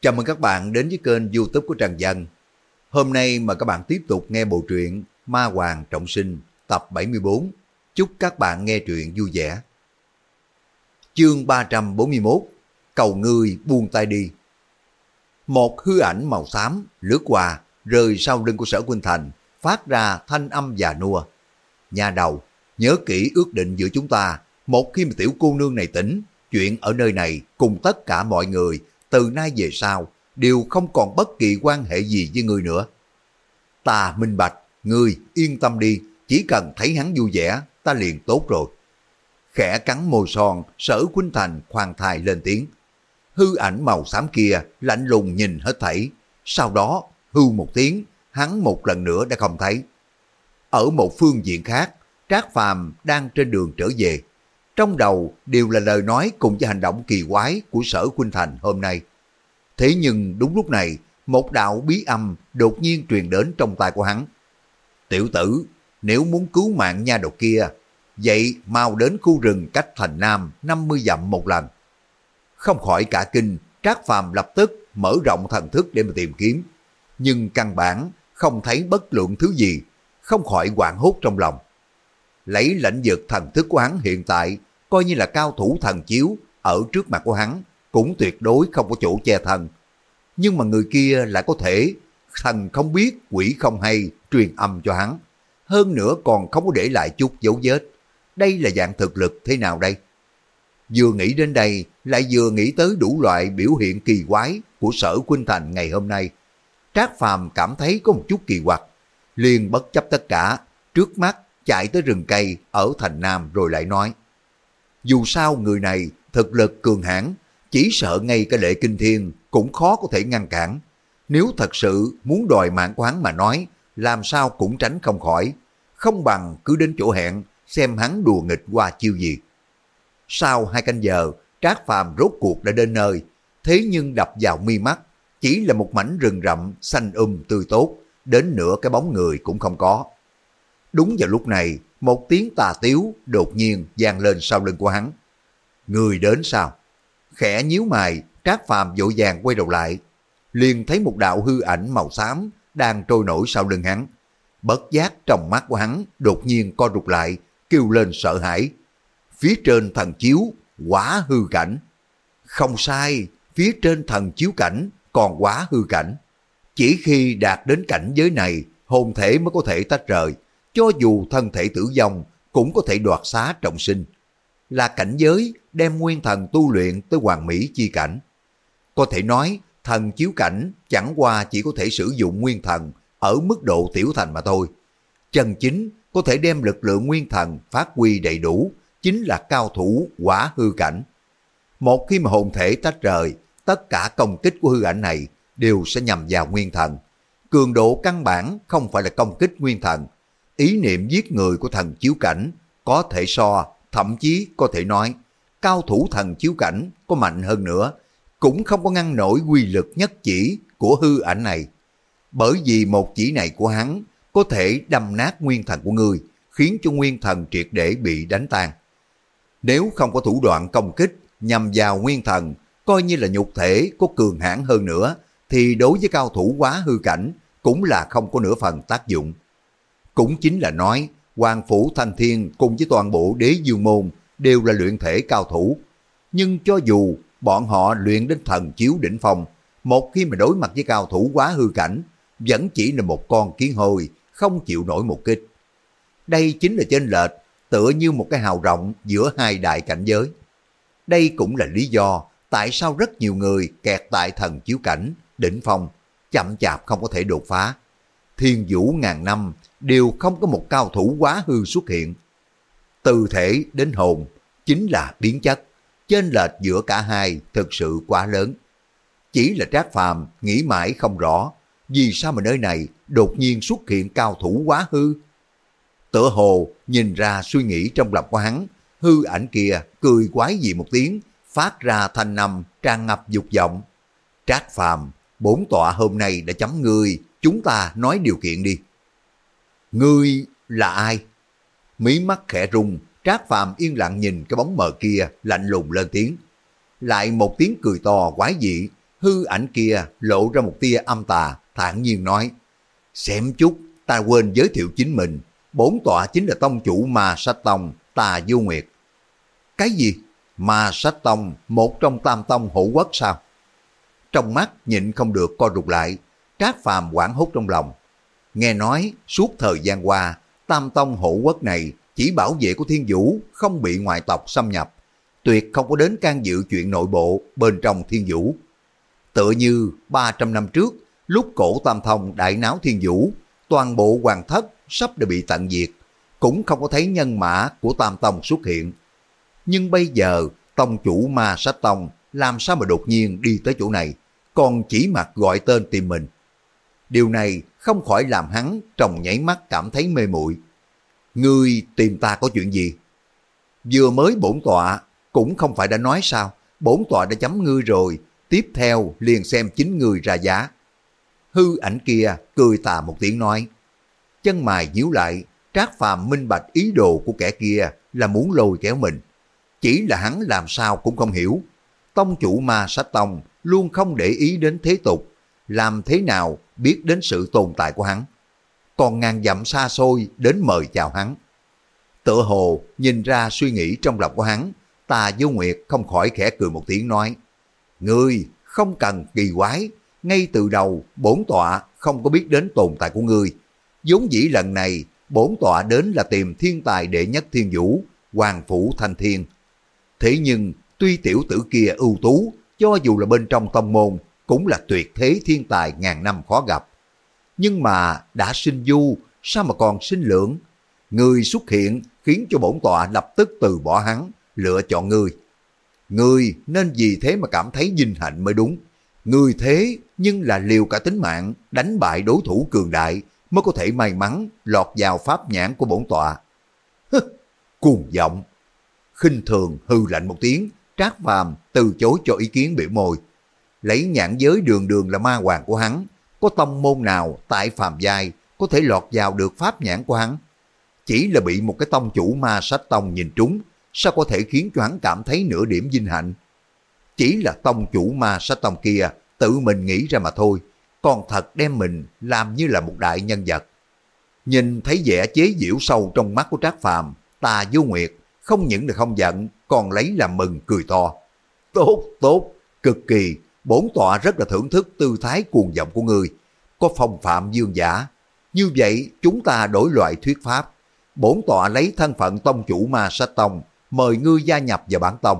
Chào mừng các bạn đến với kênh youtube của Trần Dân. Hôm nay mà các bạn tiếp tục nghe bộ truyện Ma Hoàng Trọng Sinh tập 74. Chúc các bạn nghe truyện vui vẻ. Chương 341 Cầu ngươi buông tay đi Một hư ảnh màu xám lướt qua rơi sau lưng của sở Quynh Thành phát ra thanh âm già nua. Nhà đầu, nhớ kỹ ước định giữa chúng ta một khi mà tiểu cô nương này tỉnh, chuyện ở nơi này cùng tất cả mọi người từ nay về sau đều không còn bất kỳ quan hệ gì với ngươi nữa. Ta minh bạch, ngươi yên tâm đi, chỉ cần thấy hắn vui vẻ, ta liền tốt rồi. Khẽ cắn môi son, sở Quynh Thành khoan thai lên tiếng. Hư ảnh màu xám kia lạnh lùng nhìn hết thảy. Sau đó, hư một tiếng, hắn một lần nữa đã không thấy. Ở một phương diện khác, Trác Phàm đang trên đường trở về. Trong đầu đều là lời nói cùng với hành động kỳ quái của sở Khuynh Thành hôm nay. Thế nhưng đúng lúc này, một đạo bí âm đột nhiên truyền đến trong tay của hắn. Tiểu tử, nếu muốn cứu mạng nha đầu kia, vậy mau đến khu rừng cách thành Nam 50 dặm một lần. Không khỏi cả kinh, Trác Phàm lập tức mở rộng thần thức để mà tìm kiếm. Nhưng căn bản không thấy bất luận thứ gì, không khỏi hoảng hốt trong lòng. Lấy lãnh vực thần thức của hắn hiện tại coi như là cao thủ thần chiếu ở trước mặt của hắn, cũng tuyệt đối không có chỗ che thần Nhưng mà người kia lại có thể thần không biết, quỷ không hay, truyền âm cho hắn. Hơn nữa còn không có để lại chút dấu vết. Đây là dạng thực lực thế nào đây? Vừa nghĩ đến đây, lại vừa nghĩ tới đủ loại biểu hiện kỳ quái của sở Quynh Thành ngày hôm nay. Trác Phàm cảm thấy có một chút kỳ quặc, liền bất chấp tất cả, trước mắt chạy tới rừng cây ở thành Nam rồi lại nói. Dù sao người này thực lực cường hãn, chỉ sợ ngay cái lệ kinh thiên cũng khó có thể ngăn cản. Nếu thật sự muốn đòi mạng quán mà nói, làm sao cũng tránh không khỏi. Không bằng cứ đến chỗ hẹn, xem hắn đùa nghịch qua chiêu gì. Sau hai canh giờ, Trác Phàm rốt cuộc đã đến nơi, thế nhưng đập vào mi mắt, chỉ là một mảnh rừng rậm xanh um tươi tốt, đến nửa cái bóng người cũng không có. Đúng vào lúc này, một tiếng tà tiếu đột nhiên vang lên sau lưng của hắn. Người đến sao? Khẽ nhíu mày, Trác Phàm vội vàng quay đầu lại, liền thấy một đạo hư ảnh màu xám đang trôi nổi sau lưng hắn. Bất giác trong mắt của hắn đột nhiên co rụt lại, kêu lên sợ hãi. Phía trên thần chiếu, quá hư cảnh. Không sai, phía trên thần chiếu cảnh còn quá hư cảnh. Chỉ khi đạt đến cảnh giới này, hồn thể mới có thể tách rời, cho dù thân thể tử vong cũng có thể đoạt xá trọng sinh. Là cảnh giới đem nguyên thần tu luyện tới hoàng mỹ chi cảnh. Có thể nói, thần chiếu cảnh chẳng qua chỉ có thể sử dụng nguyên thần ở mức độ tiểu thành mà thôi. Chân chính có thể đem lực lượng nguyên thần phát huy đầy đủ, chính là cao thủ quả hư cảnh. Một khi mà hồn thể tách rời, tất cả công kích của hư ảnh này đều sẽ nhằm vào nguyên thần. Cường độ căn bản không phải là công kích nguyên thần, ý niệm giết người của thần chiếu cảnh có thể so, thậm chí có thể nói, cao thủ thần chiếu cảnh có mạnh hơn nữa, cũng không có ngăn nổi quy lực nhất chỉ của hư ảnh này. Bởi vì một chỉ này của hắn có thể đâm nát nguyên thần của người, khiến cho nguyên thần triệt để bị đánh tan. Nếu không có thủ đoạn công kích nhằm vào nguyên thần, coi như là nhục thể có cường hãn hơn nữa, thì đối với cao thủ quá hư cảnh cũng là không có nửa phần tác dụng. Cũng chính là nói, Hoàng Phủ Thanh Thiên cùng với toàn bộ đế dương môn đều là luyện thể cao thủ. Nhưng cho dù bọn họ luyện đến thần chiếu đỉnh phong, một khi mà đối mặt với cao thủ quá hư cảnh, vẫn chỉ là một con kiến hồi, không chịu nổi một kích. Đây chính là trên lệch, tựa như một cái hào rộng giữa hai đại cảnh giới. Đây cũng là lý do tại sao rất nhiều người kẹt tại thần chiếu cảnh, đỉnh phong, chậm chạp không có thể đột phá. Thiên vũ ngàn năm đều không có một cao thủ quá hư xuất hiện. Từ thể đến hồn chính là biến chất, chênh lệch giữa cả hai thực sự quá lớn. Chỉ là Trác Phàm nghĩ mãi không rõ, vì sao mà nơi này đột nhiên xuất hiện cao thủ quá hư. Tựa hồ nhìn ra suy nghĩ trong lòng của hắn, hư ảnh kia cười quái dị một tiếng, phát ra thanh nằm tràn ngập dục vọng. Trác Phàm bốn tọa hôm nay đã chấm người, chúng ta nói điều kiện đi. Ngươi là ai? Mí mắt khẽ rung, Trác Phàm yên lặng nhìn cái bóng mờ kia, lạnh lùng lên tiếng. Lại một tiếng cười to quái dị, Hư ảnh kia lộ ra một tia âm tà, thản nhiên nói, xem chút, ta quên giới thiệu chính mình, bốn tọa chính là tông chủ ma sách tông, tà vô nguyệt. Cái gì? Ma sách tông, một trong tam tông hữu quốc sao? Trong mắt nhịn không được co rụt lại, trác phàm quảng hút trong lòng. Nghe nói suốt thời gian qua, tam tông hộ quốc này chỉ bảo vệ của thiên vũ không bị ngoại tộc xâm nhập, tuyệt không có đến can dự chuyện nội bộ bên trong thiên vũ. Tựa như 300 năm trước, lúc cổ tam thông đại náo thiên vũ, toàn bộ hoàng thất sắp đã bị tận diệt, cũng không có thấy nhân mã của tam tông xuất hiện. Nhưng bây giờ, tông chủ ma sách tông làm sao mà đột nhiên đi tới chỗ này, còn chỉ mặt gọi tên tìm mình. Điều này không khỏi làm hắn trong nhảy mắt cảm thấy mê muội. Ngươi tìm ta có chuyện gì? Vừa mới bổn tọa, cũng không phải đã nói sao, bổn tọa đã chấm ngươi rồi, tiếp theo liền xem chính ngươi ra giá. Hư ảnh kia cười tà một tiếng nói. Chân mài nhíu lại, trác phàm minh bạch ý đồ của kẻ kia là muốn lôi kéo mình. Chỉ là hắn làm sao cũng không hiểu. Tông chủ ma sách tông luôn không để ý đến thế tục, làm thế nào biết đến sự tồn tại của hắn. Còn ngàn dặm xa xôi đến mời chào hắn. Tựa hồ nhìn ra suy nghĩ trong lòng của hắn, tà vô nguyệt không khỏi khẽ cười một tiếng nói. Ngươi không cần kỳ quái, ngay từ đầu bổn tọa không có biết đến tồn tại của ngươi. vốn dĩ lần này bổn tọa đến là tìm thiên tài đệ nhất thiên vũ, hoàng phủ thanh thiên. Thế nhưng tuy tiểu tử kia ưu tú, cho dù là bên trong tông môn, cũng là tuyệt thế thiên tài ngàn năm khó gặp. Nhưng mà đã sinh du, sao mà còn sinh lượng? Người xuất hiện khiến cho bổn tọa lập tức từ bỏ hắn, lựa chọn người người nên vì thế mà cảm thấy vinh hạnh mới đúng. người thế nhưng là liều cả tính mạng, đánh bại đối thủ cường đại mới có thể may mắn lọt vào pháp nhãn của bổn tọa. Hứ, cuồng vọng. khinh thường hư lạnh một tiếng, trác phàm từ chối cho ý kiến biểu môi. Lấy nhãn giới đường đường là ma hoàng của hắn, có tông môn nào tại phàm giai có thể lọt vào được pháp nhãn của hắn. Chỉ là bị một cái tông chủ ma sách tông nhìn trúng, sao có thể khiến cho hắn cảm thấy nửa điểm vinh hạnh. Chỉ là tông chủ ma sách tông kia tự mình nghĩ ra mà thôi, còn thật đem mình làm như là một đại nhân vật. Nhìn thấy vẻ chế giễu sâu trong mắt của Trác Phàm, tà vô nguyệt, không những là không giận, còn lấy làm mừng cười to. Tốt, tốt, cực kỳ, bổn tọa rất là thưởng thức tư thái cuồng vọng của người, có phong phạm dương giả. Như vậy chúng ta đổi loại thuyết pháp. Bổn tọa lấy thân phận tông chủ ma sách tông, mời ngươi gia nhập vào bản tông.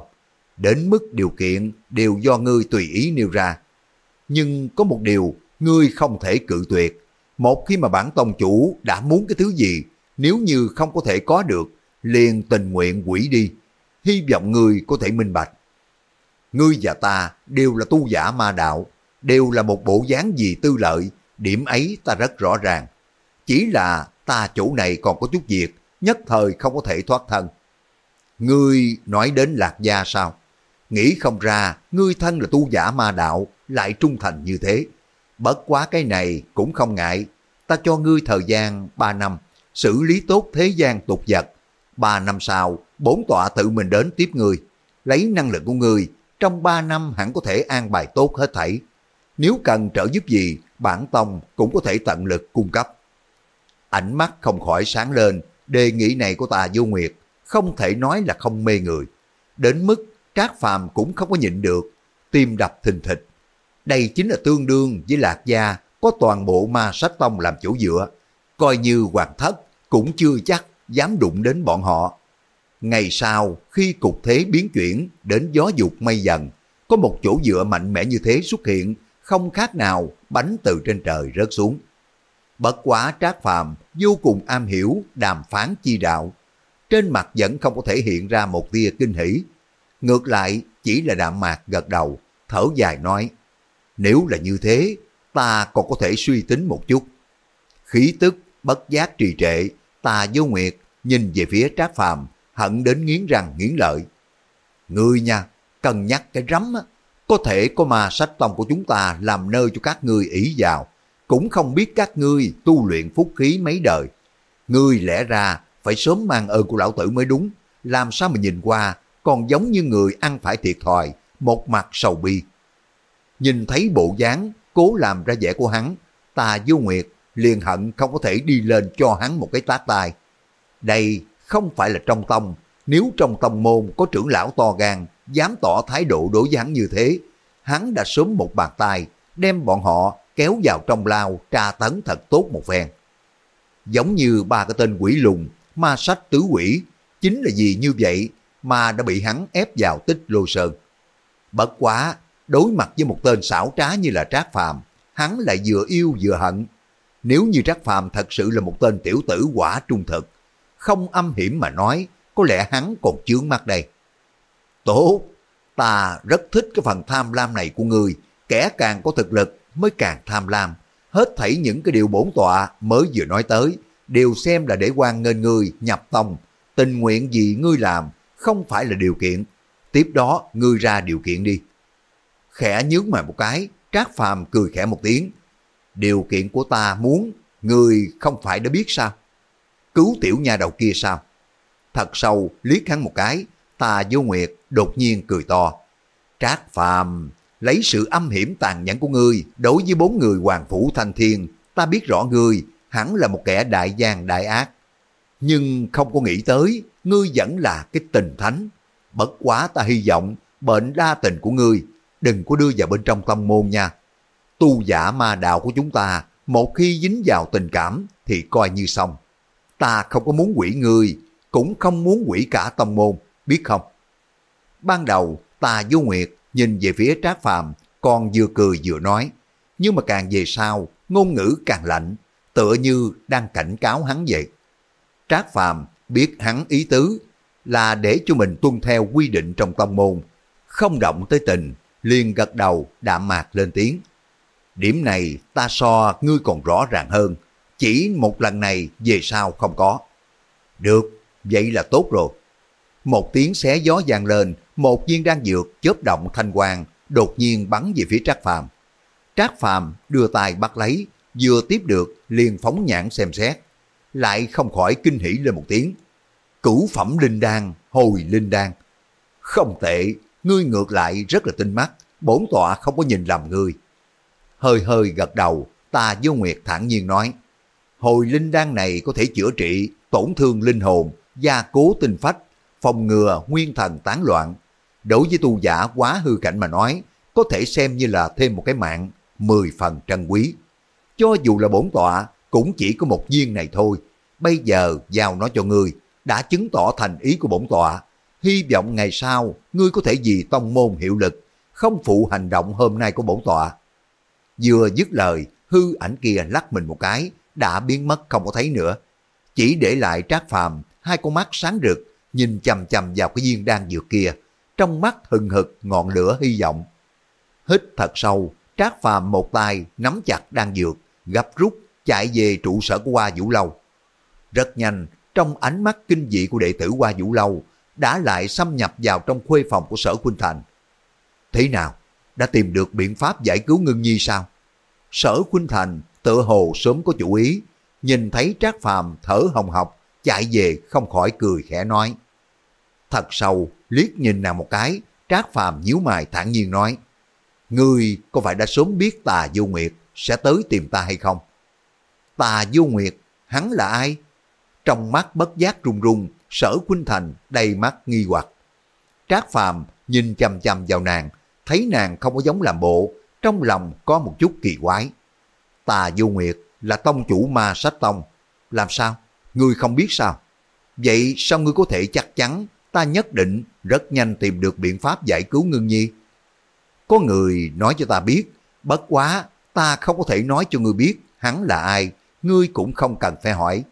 Đến mức điều kiện đều do ngươi tùy ý nêu ra. Nhưng có một điều, ngươi không thể cự tuyệt. Một khi mà bản tông chủ đã muốn cái thứ gì, nếu như không có thể có được, liền tình nguyện quỷ đi. Hy vọng ngươi có thể minh bạch. Ngươi và ta đều là tu giả ma đạo, đều là một bộ dáng gì tư lợi, điểm ấy ta rất rõ ràng. Chỉ là ta chỗ này còn có chút việc, nhất thời không có thể thoát thân. Ngươi nói đến lạc gia sao? Nghĩ không ra, ngươi thân là tu giả ma đạo, lại trung thành như thế. Bất quá cái này cũng không ngại, ta cho ngươi thời gian 3 năm, xử lý tốt thế gian tục vật. 3 năm sau, bốn tọa tự mình đến tiếp ngươi. Lấy năng lực của ngươi, trong 3 năm hẳn có thể an bài tốt hết thảy. Nếu cần trợ giúp gì, bản tông cũng có thể tận lực cung cấp. Ánh mắt không khỏi sáng lên, đề nghị này của tà vô nguyệt, không thể nói là không mê người. Đến mức Trác Phàm cũng không có nhịn được, tim đập thình thịch. Đây chính là tương đương với Lạc Gia có toàn bộ ma sách tông làm chỗ dựa. Coi như hoàng thất cũng chưa chắc dám đụng đến bọn họ. Ngày sau, khi cục thế biến chuyển đến gió dục mây dần, có một chỗ dựa mạnh mẽ như thế xuất hiện, không khác nào bánh từ trên trời rớt xuống. Bất quá trác phàm vô cùng am hiểu đàm phán chi đạo. Trên mặt vẫn không có thể hiện ra một tia kinh hỉ. Ngược lại chỉ là đạm mạc gật đầu, thở dài nói. Nếu là như thế, ta còn có thể suy tính một chút. Khí tức bất giác trì trệ, ta vô nguyệt nhìn về phía trác phàm, hận đến nghiến răng nghiến lợi. Ngươi nha, cần nhắc cái rắm á, có thể có ma sách tông của chúng ta làm nơi cho các ngươi ý vào, cũng không biết các ngươi tu luyện phúc khí mấy đời. Ngươi lẽ ra phải sớm mang ơn của lão tử mới đúng, làm sao mà nhìn qua còn giống như người ăn phải thiệt thòi, một mặt sầu bi. Nhìn thấy bộ dáng cố làm ra vẻ của hắn, ta vô nguyệt liền hận không có thể đi lên cho hắn một cái tát tai. Đây không phải là trong tông, nếu trong tông môn có trưởng lão to gan, dám tỏ thái độ đối với hắn như thế, hắn đã sớm một bàn tay, đem bọn họ kéo vào trong lao tra tấn thật tốt một phen. Giống như ba cái tên quỷ lùng, ma sách tứ quỷ, chính là vì như vậy mà đã bị hắn ép vào tích lô sơn. Bất quá, đối mặt với một tên xảo trá như là Trác Phàm, hắn lại vừa yêu vừa hận. Nếu như Trác Phàm thật sự là một tên tiểu tử quả trung thực, không âm hiểm mà nói, có lẽ hắn còn chướng mắt đây. Tốt, ta rất thích cái phần tham lam này của người, kẻ càng có thực lực mới càng tham lam. Hết thảy những cái điều bổn tọa mới vừa nói tới, đều xem là để quan nghênh ngươi nhập tông, tình nguyện gì ngươi làm, không phải là điều kiện. Tiếp đó, ngươi ra điều kiện đi. Khẽ nhướng mày một cái, Trác Phàm cười khẽ một tiếng. Điều kiện của ta muốn, ngươi không phải đã biết sao? Cứu tiểu nha đầu kia sao? Thật sâu, liếc hắn một cái, ta vô nguyệt đột nhiên cười to. Trác Phàm lấy sự âm hiểm tàn nhẫn của ngươi đối với bốn người hoàng phủ thanh thiên, ta biết rõ ngươi hẳn là một kẻ đại gian đại ác. Nhưng không có nghĩ tới, ngươi vẫn là cái tình thánh. Bất quá ta hy vọng bệnh đa tình của ngươi đừng có đưa vào bên trong tâm môn nha. Tu giả ma đạo của chúng ta, một khi dính vào tình cảm thì coi như xong. Ta không có muốn quỷ người cũng không muốn quỷ cả tông môn, biết không? Ban đầu, ta vô nguyệt nhìn về phía Trác Phàm còn vừa cười vừa nói. Nhưng mà càng về sau, ngôn ngữ càng lạnh, tựa như đang cảnh cáo hắn vậy. Trác Phàm biết hắn ý tứ là để cho mình tuân theo quy định trong tông môn, không động tới tình, liền gật đầu đạm mạc lên tiếng. Điểm này ta so ngươi còn rõ ràng hơn, chỉ một lần này về sau không có. Được, vậy là tốt rồi. Một tiếng xé gió vang lên, một viên đan dược chớp động thanh quang đột nhiên bắn về phía Trác Phàm. Trác Phàm đưa tay bắt lấy, vừa tiếp được liền phóng nhãn xem xét, lại không khỏi kinh hỉ lên một tiếng. Cửu phẩm linh đan, hồi linh đan. Không tệ, ngươi ngược lại rất là tinh mắt, bổn tọa không có nhìn lầm ngươi. Hơi hơi gật đầu, ta vô nguyệt thản nhiên nói, hồi linh đan này có thể chữa trị, tổn thương linh hồn, gia cố tinh phách, phòng ngừa nguyên thần tán loạn. Đối với tu giả quá hư cảnh mà nói, có thể xem như là thêm một cái mạng, mười phần trân quý. Cho dù là bổn tọa, cũng chỉ có một viên này thôi. Bây giờ giao nó cho ngươi, đã chứng tỏ thành ý của bổn tọa. Hy vọng ngày sau, ngươi có thể vì tông môn hiệu lực, không phụ hành động hôm nay của bổn tọa. Vừa dứt lời, hư ảnh kia lắc mình một cái, đã biến mất không có thấy nữa. Chỉ để lại trác phàm, hai con mắt sáng rực, nhìn chầm chầm vào cái viên đan dược kia, trong mắt hừng hực ngọn lửa hy vọng. Hít thật sâu, trác phàm một tay nắm chặt đan dược, gấp rút chạy về trụ sở của Hoa Vũ Lâu. Rất nhanh, trong ánh mắt kinh dị của đệ tử Hoa Vũ Lâu, đã lại xâm nhập vào trong khuê phòng của sở Khuynh Thành. Thế nào? Đã tìm được biện pháp giải cứu ngưng nhi sao? Sở Khuynh Thành tự hồ sớm có chủ ý, nhìn thấy Trác Phàm thở hồng hộc, chạy về không khỏi cười khẽ nói. Thật sâu, liếc nhìn nàng một cái, Trác Phàm nhíu mày thản nhiên nói. Ngươi có phải đã sớm biết tà vô nguyệt sẽ tới tìm ta hay không? Tà vô nguyệt, hắn là ai? Trong mắt bất giác run run, sở Quynh Thành đầy mắt nghi hoặc. Trác Phàm nhìn chằm chằm vào nàng, thấy nàng không có giống làm bộ, trong lòng có một chút kỳ quái. Tà vô nguyệt là tông chủ ma sách tông. Làm sao? Ngươi không biết sao? Vậy sao ngươi có thể chắc chắn ta nhất định rất nhanh tìm được biện pháp giải cứu ngưng nhi? Có người nói cho ta biết, bất quá ta không có thể nói cho ngươi biết hắn là ai, ngươi cũng không cần phải hỏi.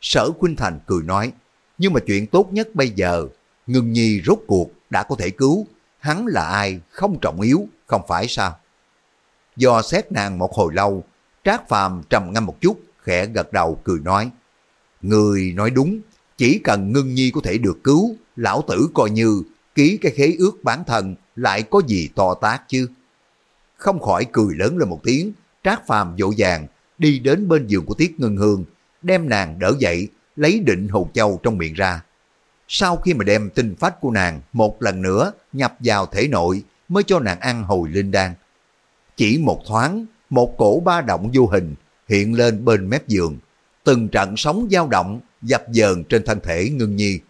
Sở Khuynh Thành cười nói, nhưng mà chuyện tốt nhất bây giờ, ngưng nhi rốt cuộc đã có thể cứu, hắn là ai không trọng yếu, không phải sao? Do xét nàng một hồi lâu, Trác Phàm trầm ngâm một chút, khẽ gật đầu cười nói, Người nói đúng, chỉ cần ngưng nhi có thể được cứu, lão tử coi như ký cái khế ước bản thân lại có gì to tác chứ. Không khỏi cười lớn lên một tiếng, Trác Phàm dỗ dàng đi đến bên giường của Tiết Ngân Hương, đem nàng đỡ dậy, lấy định hồn châu trong miệng ra. Sau khi mà đem tinh phách của nàng một lần nữa nhập vào thể nội mới cho nàng ăn hồi linh đan. Chỉ một thoáng, một cổ ba động vô hình hiện lên bên mép giường. Từng trận sóng dao động dập dờn trên thân thể ngưng nhi.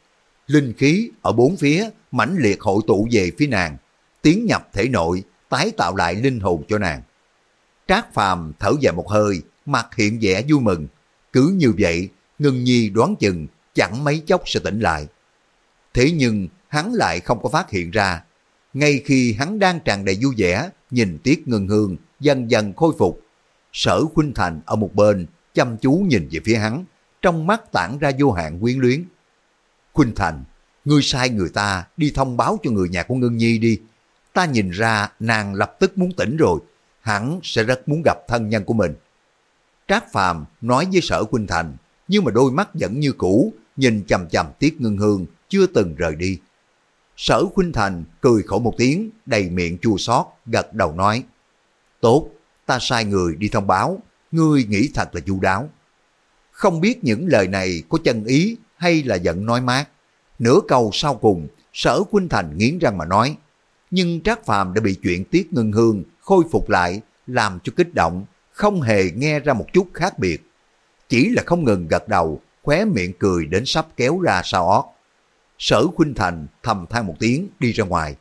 Linh khí ở bốn phía mãnh liệt hội tụ về phía nàng, tiến nhập thể nội, tái tạo lại linh hồn cho nàng. Trác Phàm thở dài một hơi, mặt hiện vẻ vui mừng. Cứ như vậy, ngưng nhi đoán chừng chẳng mấy chốc sẽ tỉnh lại. Thế nhưng hắn lại không có phát hiện ra. Ngay khi hắn đang tràn đầy vui vẻ, nhìn Tiết Ngân Hương dần dần khôi phục. Sở Khuynh Thành ở một bên, chăm chú nhìn về phía hắn, trong mắt tản ra vô hạn quyến luyến. Khuynh Thành, ngươi sai người ta đi thông báo cho người nhà của Ngân Nhi đi. Ta nhìn ra nàng lập tức muốn tỉnh rồi, hắn sẽ rất muốn gặp thân nhân của mình. Trác Phàm nói với Sở Khuynh Thành, nhưng mà đôi mắt vẫn như cũ, nhìn chầm chầm Tiết Ngân Hương, chưa từng rời đi. Sở Khuynh Thành cười khổ một tiếng, đầy miệng chua xót gật đầu nói. Tốt, ta sai người đi thông báo, ngươi nghĩ thật là chu đáo. Không biết những lời này có chân ý hay là giận nói mát. Nửa câu sau cùng, sở quynh Thành nghiến răng mà nói. Nhưng Trác Phàm đã bị chuyện Tiết Ngân Hương khôi phục lại, làm cho kích động, không hề nghe ra một chút khác biệt. Chỉ là không ngừng gật đầu, khóe miệng cười đến sắp kéo ra sau ót. Sở Khuynh Thành thầm than một tiếng đi ra ngoài.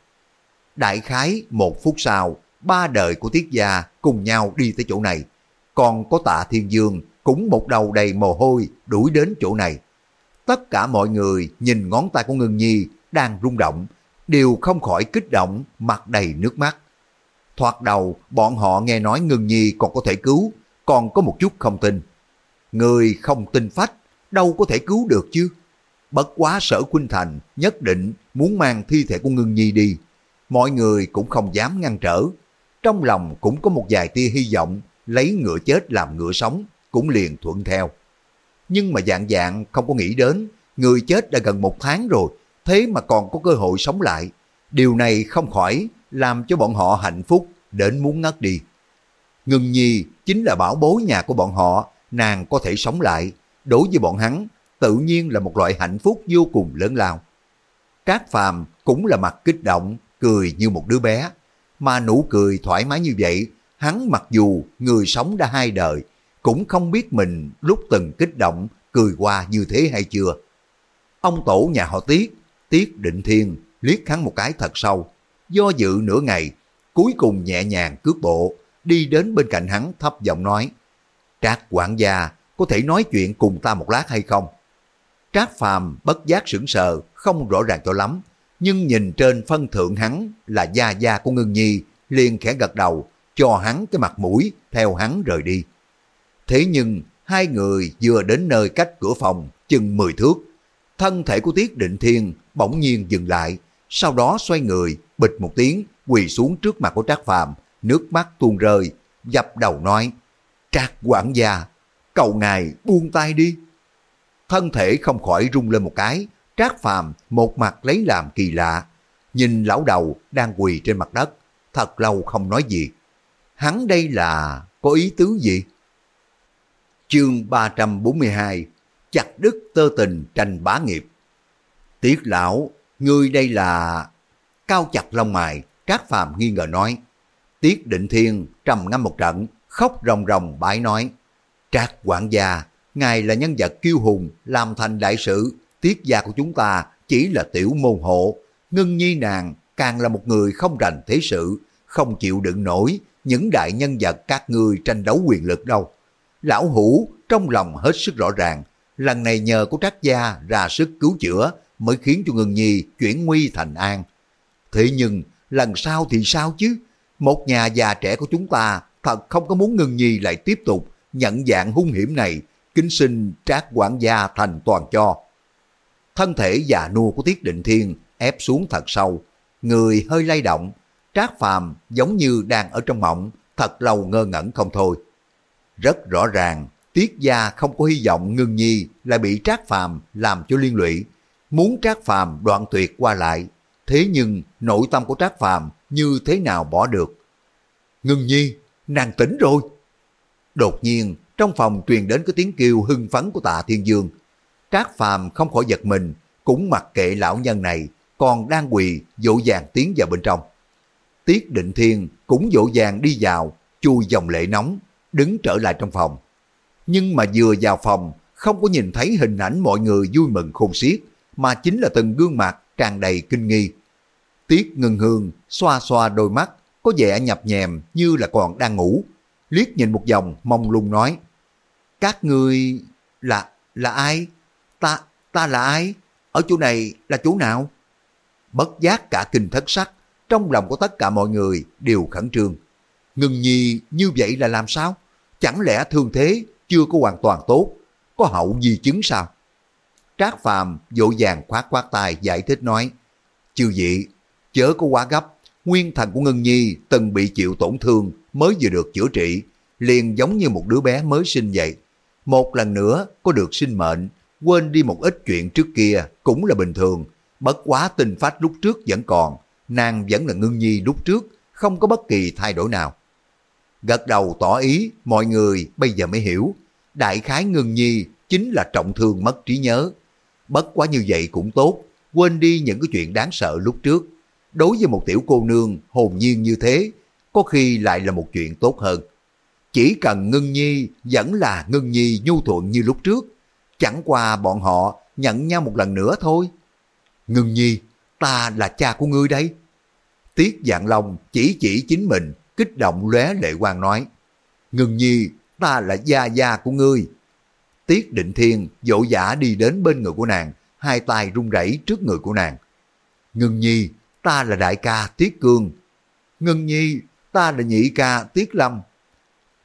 Đại khái một phút sau, ba đời của Tiết Gia cùng nhau đi tới chỗ này. Còn có tạ Thiên Dương cũng một đầu đầy mồ hôi đuổi đến chỗ này. Tất cả mọi người nhìn ngón tay của Ngân Nhi đang rung động, đều không khỏi kích động, mặt đầy nước mắt. Thoạt đầu, bọn họ nghe nói Ngân Nhi còn có thể cứu, còn có một chút không tin. Người không tin phách, đâu có thể cứu được chứ. Bất quá sở Khuynh Thành nhất định muốn mang thi thể của Ngân Nhi đi. Mọi người cũng không dám ngăn trở. Trong lòng cũng có một vài tia hy vọng lấy ngựa chết làm ngựa sống, cũng liền thuận theo. Nhưng mà dạng dạng không có nghĩ đến, người chết đã gần một tháng rồi, thế mà còn có cơ hội sống lại. Điều này không khỏi làm cho bọn họ hạnh phúc đến muốn ngất đi. Ngừng Nhi chính là bảo bối nhà của bọn họ, nàng có thể sống lại. Đối với bọn hắn, tự nhiên là một loại hạnh phúc vô cùng lớn lao. các Phàm cũng là mặt kích động, cười như một đứa bé. Mà nụ cười thoải mái như vậy, hắn mặc dù người sống đã hai đời, cũng không biết mình lúc từng kích động, cười qua như thế hay chưa. Ông tổ nhà họ Tiết, Tiết Định Thiên, liếc hắn một cái thật sâu, do dự nửa ngày, cuối cùng nhẹ nhàng cướp bộ, đi đến bên cạnh hắn thấp giọng nói, Trác quản gia, có thể nói chuyện cùng ta một lát hay không? Trác Phàm bất giác sững sờ, không rõ ràng cho lắm, nhưng nhìn trên phân thượng hắn là gia gia của Ngân Nhi, liền khẽ gật đầu, cho hắn cái mặt mũi, theo hắn rời đi. Thế nhưng, hai người vừa đến nơi cách cửa phòng chừng 10 thước. Thân thể của Tiết Định Thiên bỗng nhiên dừng lại, sau đó xoay người, bịch một tiếng, quỳ xuống trước mặt của Trác Phàm nước mắt tuôn rơi, dập đầu nói, Trác quản gia, cầu ngài buông tay đi. Thân thể không khỏi rung lên một cái, Trác Phàm một mặt lấy làm kỳ lạ, nhìn lão đầu đang quỳ trên mặt đất, thật lâu không nói gì. Hắn đây là có ý tứ gì? Chương 342 Chặt đứt tơ tình tranh bá nghiệp Tiết lão, ngươi đây là... Cao chặt lông mày, Trác Phàm nghi ngờ nói. Tiết định thiên trầm ngâm một trận, khóc ròng ròng bãi nói. Trác quản gia, ngài là nhân vật kiêu hùng, làm thành đại sự, tiết gia của chúng ta chỉ là tiểu môn hộ. Ngân nhi nàng càng là một người không rành thế sự, không chịu đựng nổi những đại nhân vật các ngươi tranh đấu quyền lực đâu. Lão Hủ trong lòng hết sức rõ ràng, lần này nhờ của trác gia ra sức cứu chữa mới khiến cho Ngân Nhi chuyển nguy thành an. Thế nhưng lần sau thì sao chứ? Một nhà già trẻ của chúng ta thật không có muốn Ngân Nhi lại tiếp tục nhận dạng hung hiểm này, kính xin trác quản gia thành toàn cho. Thân thể già nua của Tiết Định Thiên ép xuống thật sâu, người hơi lay động, trác phàm giống như đang ở trong mộng, thật lâu ngơ ngẩn không thôi. Rất rõ ràng, Tiết gia không có hy vọng Ngưng Nhi lại bị Trác Phàm làm cho liên lụy, muốn Trác Phàm đoạn tuyệt qua lại. Thế nhưng nội tâm của Trác Phàm như thế nào bỏ được? Ngưng Nhi, nàng tỉnh rồi. Đột nhiên, trong phòng truyền đến cái tiếng kêu hưng phấn của tạ Thiên Dương. Trác Phàm không khỏi giật mình, cũng mặc kệ lão nhân này, còn đang quỳ dỗ dàng tiến vào bên trong. Tiết Định Thiên cũng dỗ dàng đi vào, chui dòng lệ nóng, đứng trở lại trong phòng. Nhưng mà vừa vào phòng, không có nhìn thấy hình ảnh mọi người vui mừng khôn xiết, mà chính là từng gương mặt tràn đầy kinh nghi. Tiết ngưng hương xoa xoa đôi mắt, có vẻ nhập nhèm như là còn đang ngủ. Liếc nhìn một vòng mong lung nói, Các người là, là ai? Ta, ta là ai? Ở chỗ này là chỗ nào? Bất giác cả kinh thất sắc, trong lòng của tất cả mọi người đều khẩn trương. Ngưng nhi như vậy là làm sao? Chẳng lẽ thương thế chưa có hoàn toàn tốt, có hậu di chứng sao? Trác Phàm vội vàng khoát khoát tay giải thích nói, chư vị, chớ có quá gấp, nguyên thần của Ngân Nhi từng bị chịu tổn thương mới vừa được chữa trị, liền giống như một đứa bé mới sinh vậy. Một lần nữa có được sinh mệnh, quên đi một ít chuyện trước kia cũng là bình thường, bất quá tình phách lúc trước vẫn còn, nàng vẫn là ngưng Nhi lúc trước, không có bất kỳ thay đổi nào. Gật đầu tỏ ý, mọi người bây giờ mới hiểu, đại khái ngưng Nhi chính là trọng thương mất trí nhớ. Bất quá như vậy cũng tốt, quên đi những cái chuyện đáng sợ lúc trước. Đối với một tiểu cô nương hồn nhiên như thế, có khi lại là một chuyện tốt hơn. Chỉ cần ngưng Nhi vẫn là ngưng Nhi nhu thuận như lúc trước, chẳng qua bọn họ nhận nhau một lần nữa thôi. Ngưng Nhi, ta là cha của ngươi đây. Tiết Dạng Long chỉ chỉ chính mình, kích động lóe lệ quang nói. Ngưng Nhi, ta là gia gia của ngươi. Tiết Định Thiên dỗ dã đi đến bên người của nàng, hai tay run rẩy trước người của nàng. Ngưng Nhi, ta là đại ca Tiết Cương. Ngưng Nhi, ta là nhị ca Tiết Lâm.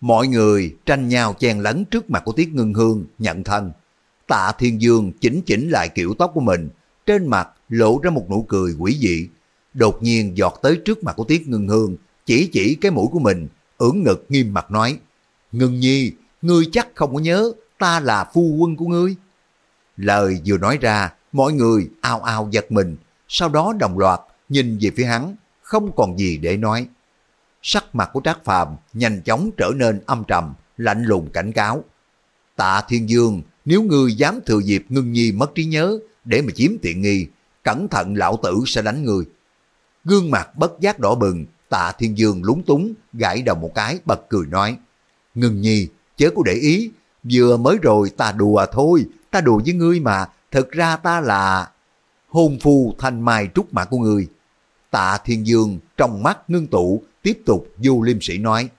Mọi người tranh nhau chen lấn trước mặt của Tiết Ngân Hương nhận thân. Tạ Thiên Dương chỉnh chỉnh lại kiểu tóc của mình, trên mặt lộ ra một nụ cười quỷ dị. Đột nhiên giọt tới trước mặt của Tiết Ngân Hương, chỉ chỉ cái mũi của mình, ưỡn ngực nghiêm mặt nói, Ngân Nhi, ngươi chắc không có nhớ ta là phu quân của ngươi. Lời vừa nói ra, mọi người ao ao giật mình, sau đó đồng loạt nhìn về phía hắn, không còn gì để nói. Sắc mặt của Trác Phàm nhanh chóng trở nên âm trầm, lạnh lùng cảnh cáo. Tạ Thiên Dương, nếu ngươi dám thừa dịp ngưng nhi mất trí nhớ để mà chiếm tiện nghi, cẩn thận lão tử sẽ đánh ngươi. Gương mặt bất giác đỏ bừng, Tạ Thiên Dương lúng túng, gãi đầu một cái, bật cười nói. Ngưng nhi, chớ có để ý, vừa mới rồi ta đùa thôi, ta đùa với ngươi mà, thật ra ta là hôn phu thanh mai trúc mã của ngươi. Tạ Thiên Dương trong mắt ngưng tụ, tiếp tục du liêm sĩ nói.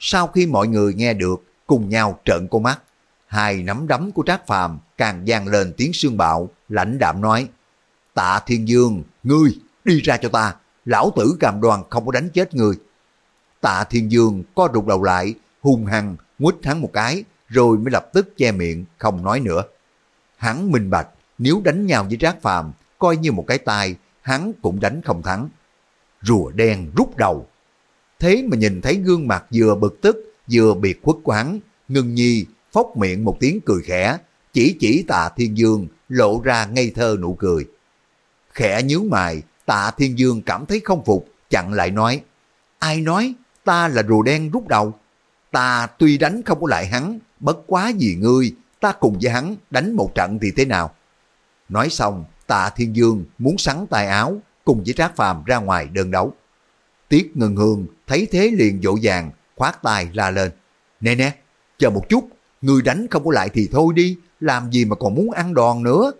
Sau khi mọi người nghe được, cùng nhau trợn con mắt, hai nắm đấm của Trác Phàm càng vang lên tiếng sương bạo, lãnh đạm nói. Tạ Thiên Dương, ngươi, đi ra cho ta, lão tử cam đoan không có đánh chết ngươi. Tạ Thiên Dương co rụt đầu lại, hung hăng, nguýt hắn một cái, rồi mới lập tức che miệng, không nói nữa. Hắn minh bạch, nếu đánh nhau với Trác Phàm coi như một cái tai, hắn cũng đánh không thắng. Rùa đen rút đầu. Thế mà nhìn thấy gương mặt vừa bực tức, vừa biệt khuất của hắn, ngưng nhi, phốc miệng một tiếng cười khẽ, chỉ chỉ tạ thiên dương, lộ ra ngây thơ nụ cười. Khẽ nhướng mày, tạ thiên dương cảm thấy không phục, chặn lại nói, ai nói ta là rùa đen rút đầu? Ta tuy đánh không có lại hắn, bất quá vì ngươi, ta cùng với hắn đánh một trận thì thế nào? Nói xong, tạ thiên dương muốn sắn tay áo, cùng với Trác Phàm ra ngoài đơn đấu. Tiết Ngân Hương thấy thế liền dỗ dàng, khoát tay la lên. Nè nè, chờ một chút, người đánh không có lại thì thôi đi, làm gì mà còn muốn ăn đòn nữa.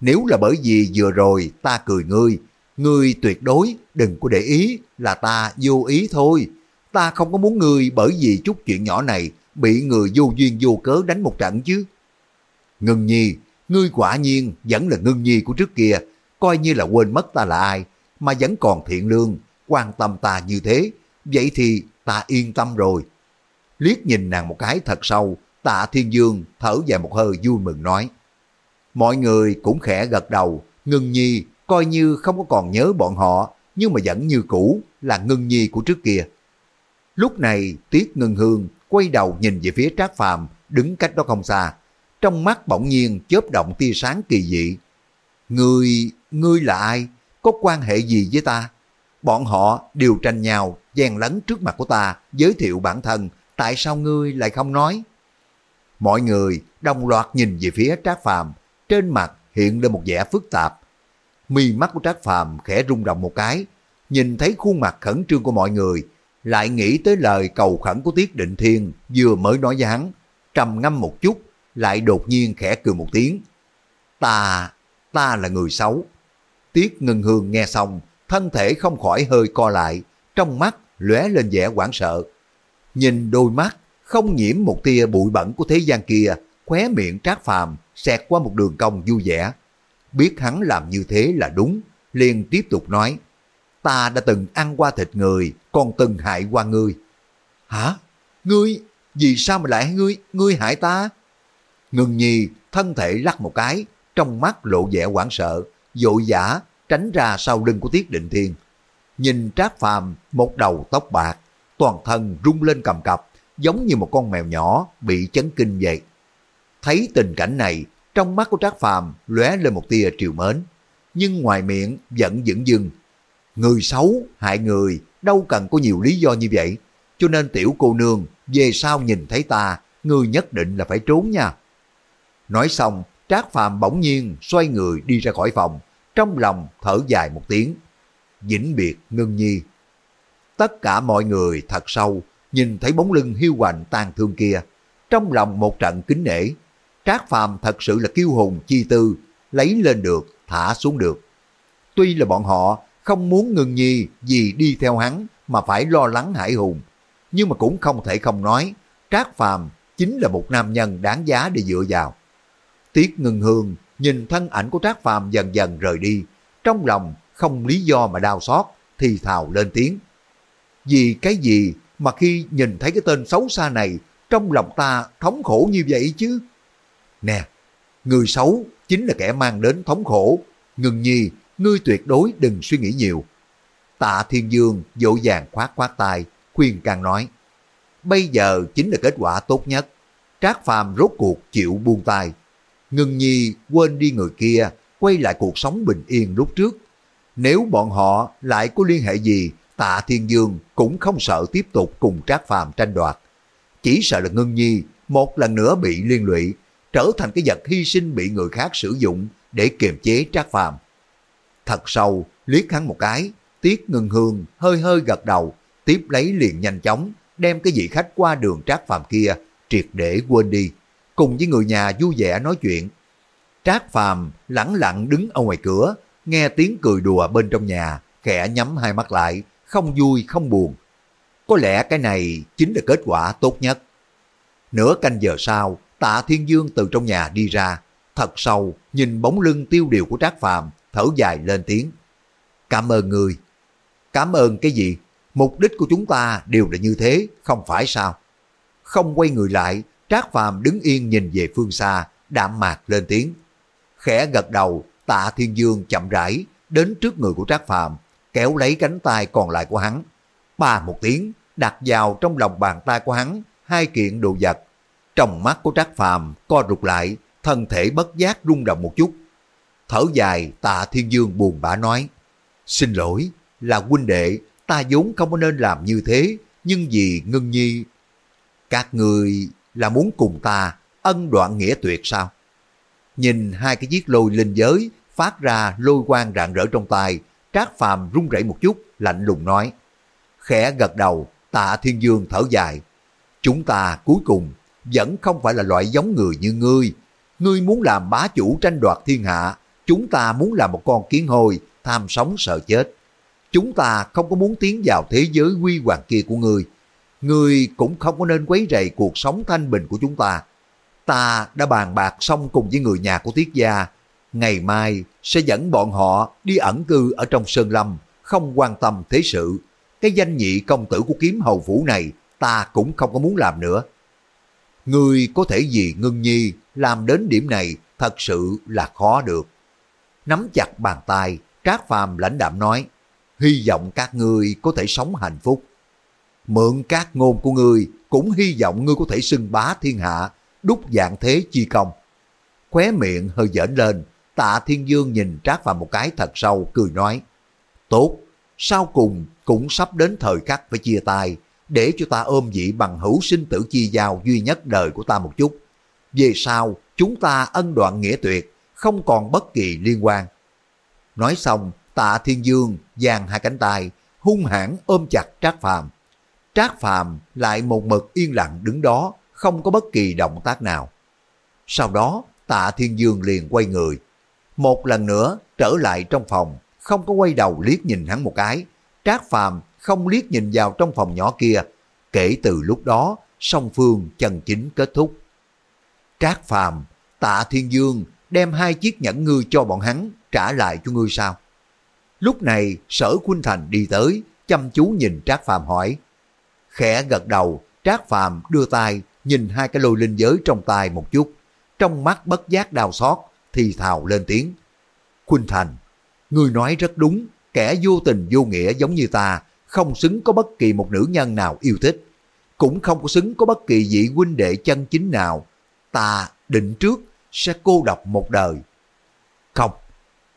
Nếu là bởi vì vừa rồi ta cười ngươi, ngươi tuyệt đối đừng có để ý là ta vô ý thôi. Ta không có muốn ngươi bởi vì chút chuyện nhỏ này bị người vô duyên vô cớ đánh một trận chứ. Ngân nhi, ngươi quả nhiên vẫn là ngân nhi của trước kia, coi như là quên mất ta là ai, mà vẫn còn thiện lương, quan tâm ta như thế, vậy thì ta yên tâm rồi. Liếc nhìn nàng một cái thật sâu, tạ thiên dương thở dài một hơi vui mừng nói. Mọi người cũng khẽ gật đầu, ngân nhi coi như không có còn nhớ bọn họ, nhưng mà vẫn như cũ là ngân nhi của trước kia. Lúc này Tiết Ngân Hương quay đầu nhìn về phía Trác Phàm đứng cách đó không xa. Trong mắt bỗng nhiên chớp động tia sáng kỳ dị. Ngươi, ngươi là ai? Có quan hệ gì với ta? Bọn họ đều tranh nhau, gian lấn trước mặt của ta, giới thiệu bản thân. Tại sao ngươi lại không nói? Mọi người đồng loạt nhìn về phía Trác Phàm trên mặt hiện lên một vẻ phức tạp. Mi mắt của Trác Phàm khẽ rung động một cái, nhìn thấy khuôn mặt khẩn trương của mọi người, lại nghĩ tới lời cầu khẩn của Tiết Định Thiên vừa mới nói với hắn, trầm ngâm một chút, lại đột nhiên khẽ cười một tiếng. Ta, ta là người xấu. Tiết Ngân Hương nghe xong, thân thể không khỏi hơi co lại, trong mắt lóe lên vẻ hoảng sợ. Nhìn đôi mắt không nhiễm một tia bụi bẩn của thế gian kia, khóe miệng trác phàm xẹt qua một đường cong vui vẻ. Biết hắn làm như thế là đúng, liền tiếp tục nói, ta đã từng ăn qua thịt người, còn từng hại qua ngươi. Hả? Ngươi? Vì sao mà lại ngươi, ngươi hại ta? ngừng nhi thân thể lắc một cái, trong mắt lộ vẻ hoảng sợ, dội dã tránh ra sau lưng của Tiết Định Thiên. Nhìn Trác Phàm một đầu tóc bạc, toàn thân rung lên cầm cập, giống như một con mèo nhỏ bị chấn kinh vậy. Thấy tình cảnh này, trong mắt của Trác Phàm lóe lên một tia triều mến, nhưng ngoài miệng vẫn dững dưng. Người xấu, hại người, đâu cần có nhiều lý do như vậy, cho nên tiểu cô nương về sau nhìn thấy ta, người nhất định là phải trốn nha. Nói xong, Trác Phàm bỗng nhiên xoay người đi ra khỏi phòng, trong lòng thở dài một tiếng. Vĩnh biệt ngưng nhi. Tất cả mọi người thật sâu, nhìn thấy bóng lưng hiu hoành tàn thương kia. Trong lòng một trận kính nể, Trác Phàm thật sự là kiêu hùng chi tư, lấy lên được, thả xuống được. Tuy là bọn họ không muốn ngừng nhi vì đi theo hắn mà phải lo lắng hải hùng, nhưng mà cũng không thể không nói, Trác Phàm chính là một nam nhân đáng giá để dựa vào. Tiết Ngừng hương nhìn thân ảnh của Trác Phàm dần dần rời đi, trong lòng không lý do mà đau xót, thì thào lên tiếng. Vì cái gì mà khi nhìn thấy cái tên xấu xa này, trong lòng ta thống khổ như vậy chứ? Nè, người xấu chính là kẻ mang đến thống khổ. Ngừng nhi, ngươi tuyệt đối đừng suy nghĩ nhiều. Tạ Thiên Dương dỗ dàng khoát khoát tay, khuyên càng nói. Bây giờ chính là kết quả tốt nhất. Trác Phàm rốt cuộc chịu buông tay. Ngừng nhi quên đi người kia, quay lại cuộc sống bình yên lúc trước. Nếu bọn họ lại có liên hệ gì, Tạ Thiên Dương cũng không sợ tiếp tục cùng Trác Phàm tranh đoạt. Chỉ sợ là Ngân Nhi một lần nữa bị liên lụy, trở thành cái vật hy sinh bị người khác sử dụng để kiềm chế Trác Phàm. Thật sâu, liếc hắn một cái, Tiết Ngân Hương hơi hơi gật đầu, tiếp lấy liền nhanh chóng, đem cái vị khách qua đường Trác Phàm kia triệt để quên đi, cùng với người nhà vui vẻ nói chuyện. Trác Phàm lẳng lặng đứng ở ngoài cửa, nghe tiếng cười đùa bên trong nhà, khẽ nhắm hai mắt lại, không vui không buồn. Có lẽ cái này chính là kết quả tốt nhất. Nửa canh giờ sau, tạ Thiên Dương từ trong nhà đi ra, thật sâu nhìn bóng lưng tiêu điều của Trác Phàm thở dài lên tiếng. Cảm ơn người. Cảm ơn cái gì? Mục đích của chúng ta đều là như thế, không phải sao? Không quay người lại, Trác Phàm đứng yên nhìn về phương xa, đạm mạc lên tiếng. Khẽ gật đầu, tạ Thiên Dương chậm rãi đến trước người của Trác Phàm kéo lấy cánh tay còn lại của hắn. Ba một tiếng, đặt vào trong lòng bàn tay của hắn hai kiện đồ vật. Trong mắt của Trác Phàm co rụt lại, thân thể bất giác rung động một chút. Thở dài, tạ Thiên Dương buồn bã nói, Xin lỗi, là huynh đệ, ta vốn không có nên làm như thế, nhưng vì ngưng nhi. Các người là muốn cùng ta ân đoạn nghĩa tuyệt sao? Nhìn hai cái chiếc lôi linh giới phát ra lôi quang rạng rỡ trong tay, Trác Phàm run rẩy một chút, lạnh lùng nói. Khẽ gật đầu, tạ thiên dương thở dài. Chúng ta cuối cùng vẫn không phải là loại giống người như ngươi. Ngươi muốn làm bá chủ tranh đoạt thiên hạ, chúng ta muốn làm một con kiến hôi, tham sống sợ chết. Chúng ta không có muốn tiến vào thế giới quy hoàng kia của ngươi. Ngươi cũng không có nên quấy rầy cuộc sống thanh bình của chúng ta. Ta đã bàn bạc xong cùng với người nhà của Tiết Gia, ngày mai sẽ dẫn bọn họ đi ẩn cư ở trong Sơn Lâm, không quan tâm thế sự. Cái danh nhị công tử của kiếm hầu phủ này ta cũng không có muốn làm nữa. Người có thể vì ngưng nhi làm đến điểm này thật sự là khó được. Nắm chặt bàn tay, Trác Phàm lãnh đạm nói, hy vọng các ngươi có thể sống hạnh phúc. Mượn các ngôn của ngươi cũng hy vọng ngươi có thể xưng bá thiên hạ, đúc dạng thế chi công. Khóe miệng hơi dởn lên, Tạ Thiên Dương nhìn Trác Phàm một cái thật sâu, cười nói, Tốt, sau cùng cũng sắp đến thời khắc phải chia tay, để cho ta ôm dị bằng hữu sinh tử chi giao duy nhất đời của ta một chút. Về sau, chúng ta ân đoạn nghĩa tuyệt, không còn bất kỳ liên quan. Nói xong, tạ Thiên Dương giang hai cánh tay, hung hãn ôm chặt Trác Phàm. Trác Phàm lại một mực yên lặng đứng đó, không có bất kỳ động tác nào. Sau đó, Tạ Thiên Dương liền quay người. Một lần nữa trở lại trong phòng, không có quay đầu liếc nhìn hắn một cái. Trác Phàm không liếc nhìn vào trong phòng nhỏ kia. Kể từ lúc đó, song phương chân chính kết thúc. Trác Phàm, Tạ Thiên Dương đem hai chiếc nhẫn ngư cho bọn hắn trả lại cho ngươi sao? Lúc này sở Khuynh Thành đi tới, chăm chú nhìn Trác Phàm hỏi. Khẽ gật đầu, Trác Phàm đưa tay nhìn hai cái lôi linh giới trong tay một chút. Trong mắt bất giác đau xót, thì thào lên tiếng. Khuynh Thành, ngươi nói rất đúng, kẻ vô tình vô nghĩa giống như ta, không xứng có bất kỳ một nữ nhân nào yêu thích. Cũng không có xứng có bất kỳ vị huynh đệ chân chính nào. Ta định trước sẽ cô độc một đời. Không,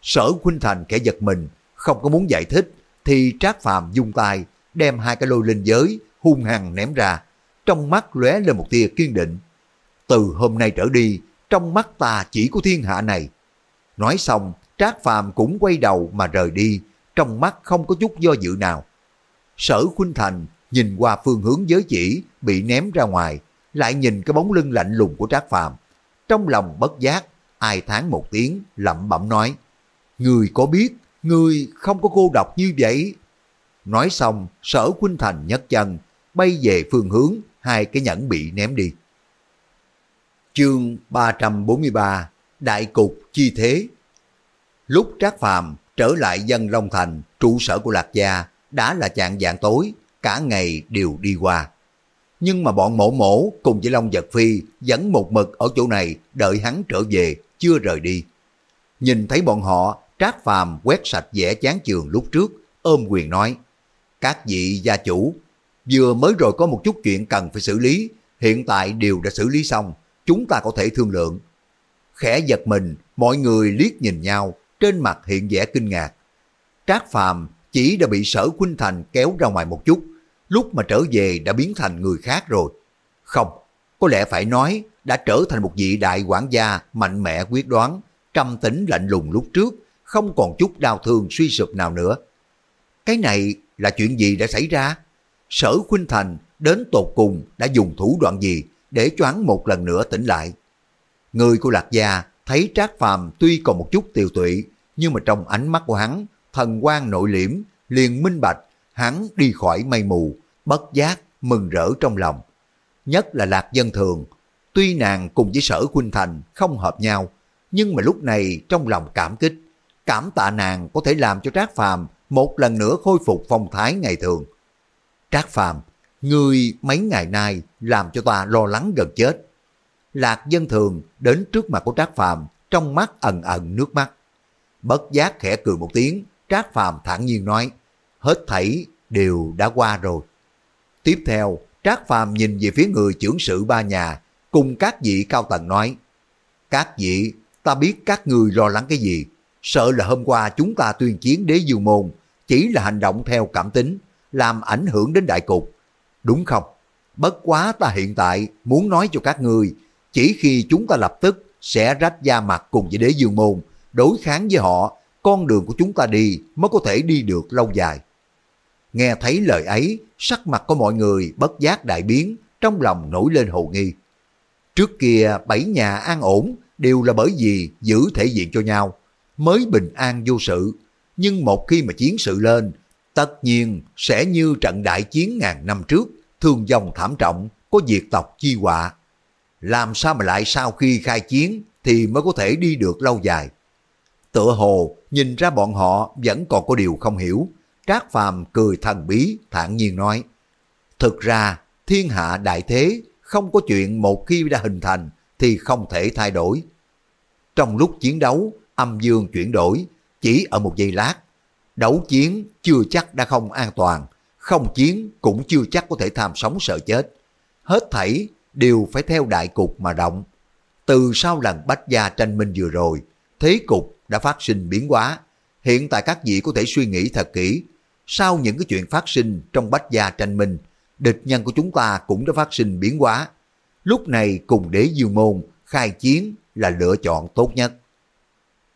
sở Khuynh Thành kẻ giật mình, không có muốn giải thích, thì Trác Phàm dung tay, đem hai cái lôi linh giới hung hăng ném ra, trong mắt lóe lên một tia kiên định. Từ hôm nay trở đi, trong mắt ta chỉ có thiên hạ này. Nói xong, Trác Phàm cũng quay đầu mà rời đi, trong mắt không có chút do dự nào. Sở Khuynh Thành nhìn qua phương hướng giới chỉ bị ném ra ngoài, lại nhìn cái bóng lưng lạnh lùng của Trác Phàm. Trong lòng bất giác, ai tháng một tiếng, lẩm bẩm nói, Người có biết, người không có cô độc như vậy. Nói xong, sở Khuynh Thành nhấc chân, bay về phương hướng hai cái nhẫn bị ném đi. Chương 343 Đại cục chi thế Lúc Trác Phàm trở lại dân Long Thành, trụ sở của Lạc Gia, đã là chạng dạng tối, cả ngày đều đi qua. Nhưng mà bọn mổ mổ cùng với Long Giật Phi vẫn một mực ở chỗ này đợi hắn trở về, chưa rời đi. Nhìn thấy bọn họ, Trác Phàm quét sạch vẻ chán trường lúc trước, ôm quyền nói, các vị gia chủ, vừa mới rồi có một chút chuyện cần phải xử lý, hiện tại đều đã xử lý xong, chúng ta có thể thương lượng. Khẽ giật mình, mọi người liếc nhìn nhau, trên mặt hiện vẻ kinh ngạc. Trác Phàm chỉ đã bị sở Khuynh Thành kéo ra ngoài một chút, lúc mà trở về đã biến thành người khác rồi. Không, có lẽ phải nói đã trở thành một vị đại quản gia mạnh mẽ quyết đoán, trầm tĩnh lạnh lùng lúc trước, không còn chút đau thương suy sụp nào nữa. Cái này là chuyện gì đã xảy ra? Sở Khuynh Thành đến tột cùng đã dùng thủ đoạn gì để choáng một lần nữa tỉnh lại? Người của Lạc Gia thấy Trác Phàm tuy còn một chút tiều tụy, nhưng mà trong ánh mắt của hắn, thần quan nội liễm, liền minh bạch, hắn đi khỏi mây mù, bất giác, mừng rỡ trong lòng. Nhất là Lạc Dân Thường, tuy nàng cùng với sở Khuynh Thành không hợp nhau, nhưng mà lúc này trong lòng cảm kích, cảm tạ nàng có thể làm cho Trác Phàm một lần nữa khôi phục phong thái ngày thường. Trác Phàm, người mấy ngày nay làm cho ta lo lắng gần chết. Lạc dân thường đến trước mặt của Trác Phàm trong mắt ẩn ẩn nước mắt. Bất giác khẽ cười một tiếng, Trác Phàm thản nhiên nói, hết thảy đều đã qua rồi. Tiếp theo, Trác Phàm nhìn về phía người trưởng sự ba nhà, cùng các vị cao tầng nói, các vị, ta biết các người lo lắng cái gì, sợ là hôm qua chúng ta tuyên chiến đế dương môn, chỉ là hành động theo cảm tính, làm ảnh hưởng đến đại cục. Đúng không? Bất quá ta hiện tại muốn nói cho các người, chỉ khi chúng ta lập tức sẽ rách da mặt cùng với đế dương môn, đối kháng với họ, con đường của chúng ta đi mới có thể đi được lâu dài. Nghe thấy lời ấy, sắc mặt của mọi người bất giác đại biến, trong lòng nổi lên hồ nghi. Trước kia bảy nhà an ổn đều là bởi vì giữ thể diện cho nhau, mới bình an vô sự. Nhưng một khi mà chiến sự lên, tất nhiên sẽ như trận đại chiến ngàn năm trước, thương vong thảm trọng, có diệt tộc chi họa. Làm sao mà lại sau khi khai chiến thì mới có thể đi được lâu dài. Tựa hồ nhìn ra bọn họ vẫn còn có điều không hiểu. Trác Phàm cười thần bí, thản nhiên nói. Thực ra, thiên hạ đại thế không có chuyện một khi đã hình thành thì không thể thay đổi. Trong lúc chiến đấu, âm dương chuyển đổi, chỉ ở một giây lát. Đấu chiến chưa chắc đã không an toàn, không chiến cũng chưa chắc có thể tham sống sợ chết. Hết thảy đều phải theo đại cục mà động. Từ sau lần bách gia tranh minh vừa rồi, thế cục đã phát sinh biến hóa. Hiện tại các vị có thể suy nghĩ thật kỹ. Sau những cái chuyện phát sinh trong bách gia tranh minh, địch nhân của chúng ta cũng đã phát sinh biến hóa. Lúc này cùng đế dương môn, khai chiến là lựa chọn tốt nhất.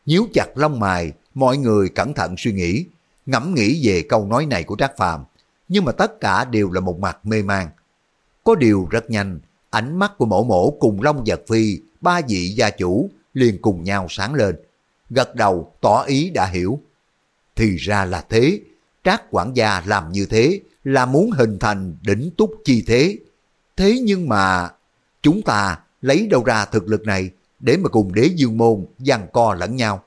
Nhíu chặt lông mày mọi người cẩn thận suy nghĩ. ngẫm nghĩ về câu nói này của Trác Phàm, nhưng mà tất cả đều là một mặt mê man. Có điều rất nhanh, ánh mắt của mổ mổ cùng Long Giật Phi, ba vị gia chủ liền cùng nhau sáng lên. Gật đầu tỏ ý đã hiểu. Thì ra là thế, Trác quản gia làm như thế là muốn hình thành đỉnh túc chi thế. Thế nhưng mà chúng ta lấy đâu ra thực lực này để mà cùng đế dương môn giằng co lẫn nhau.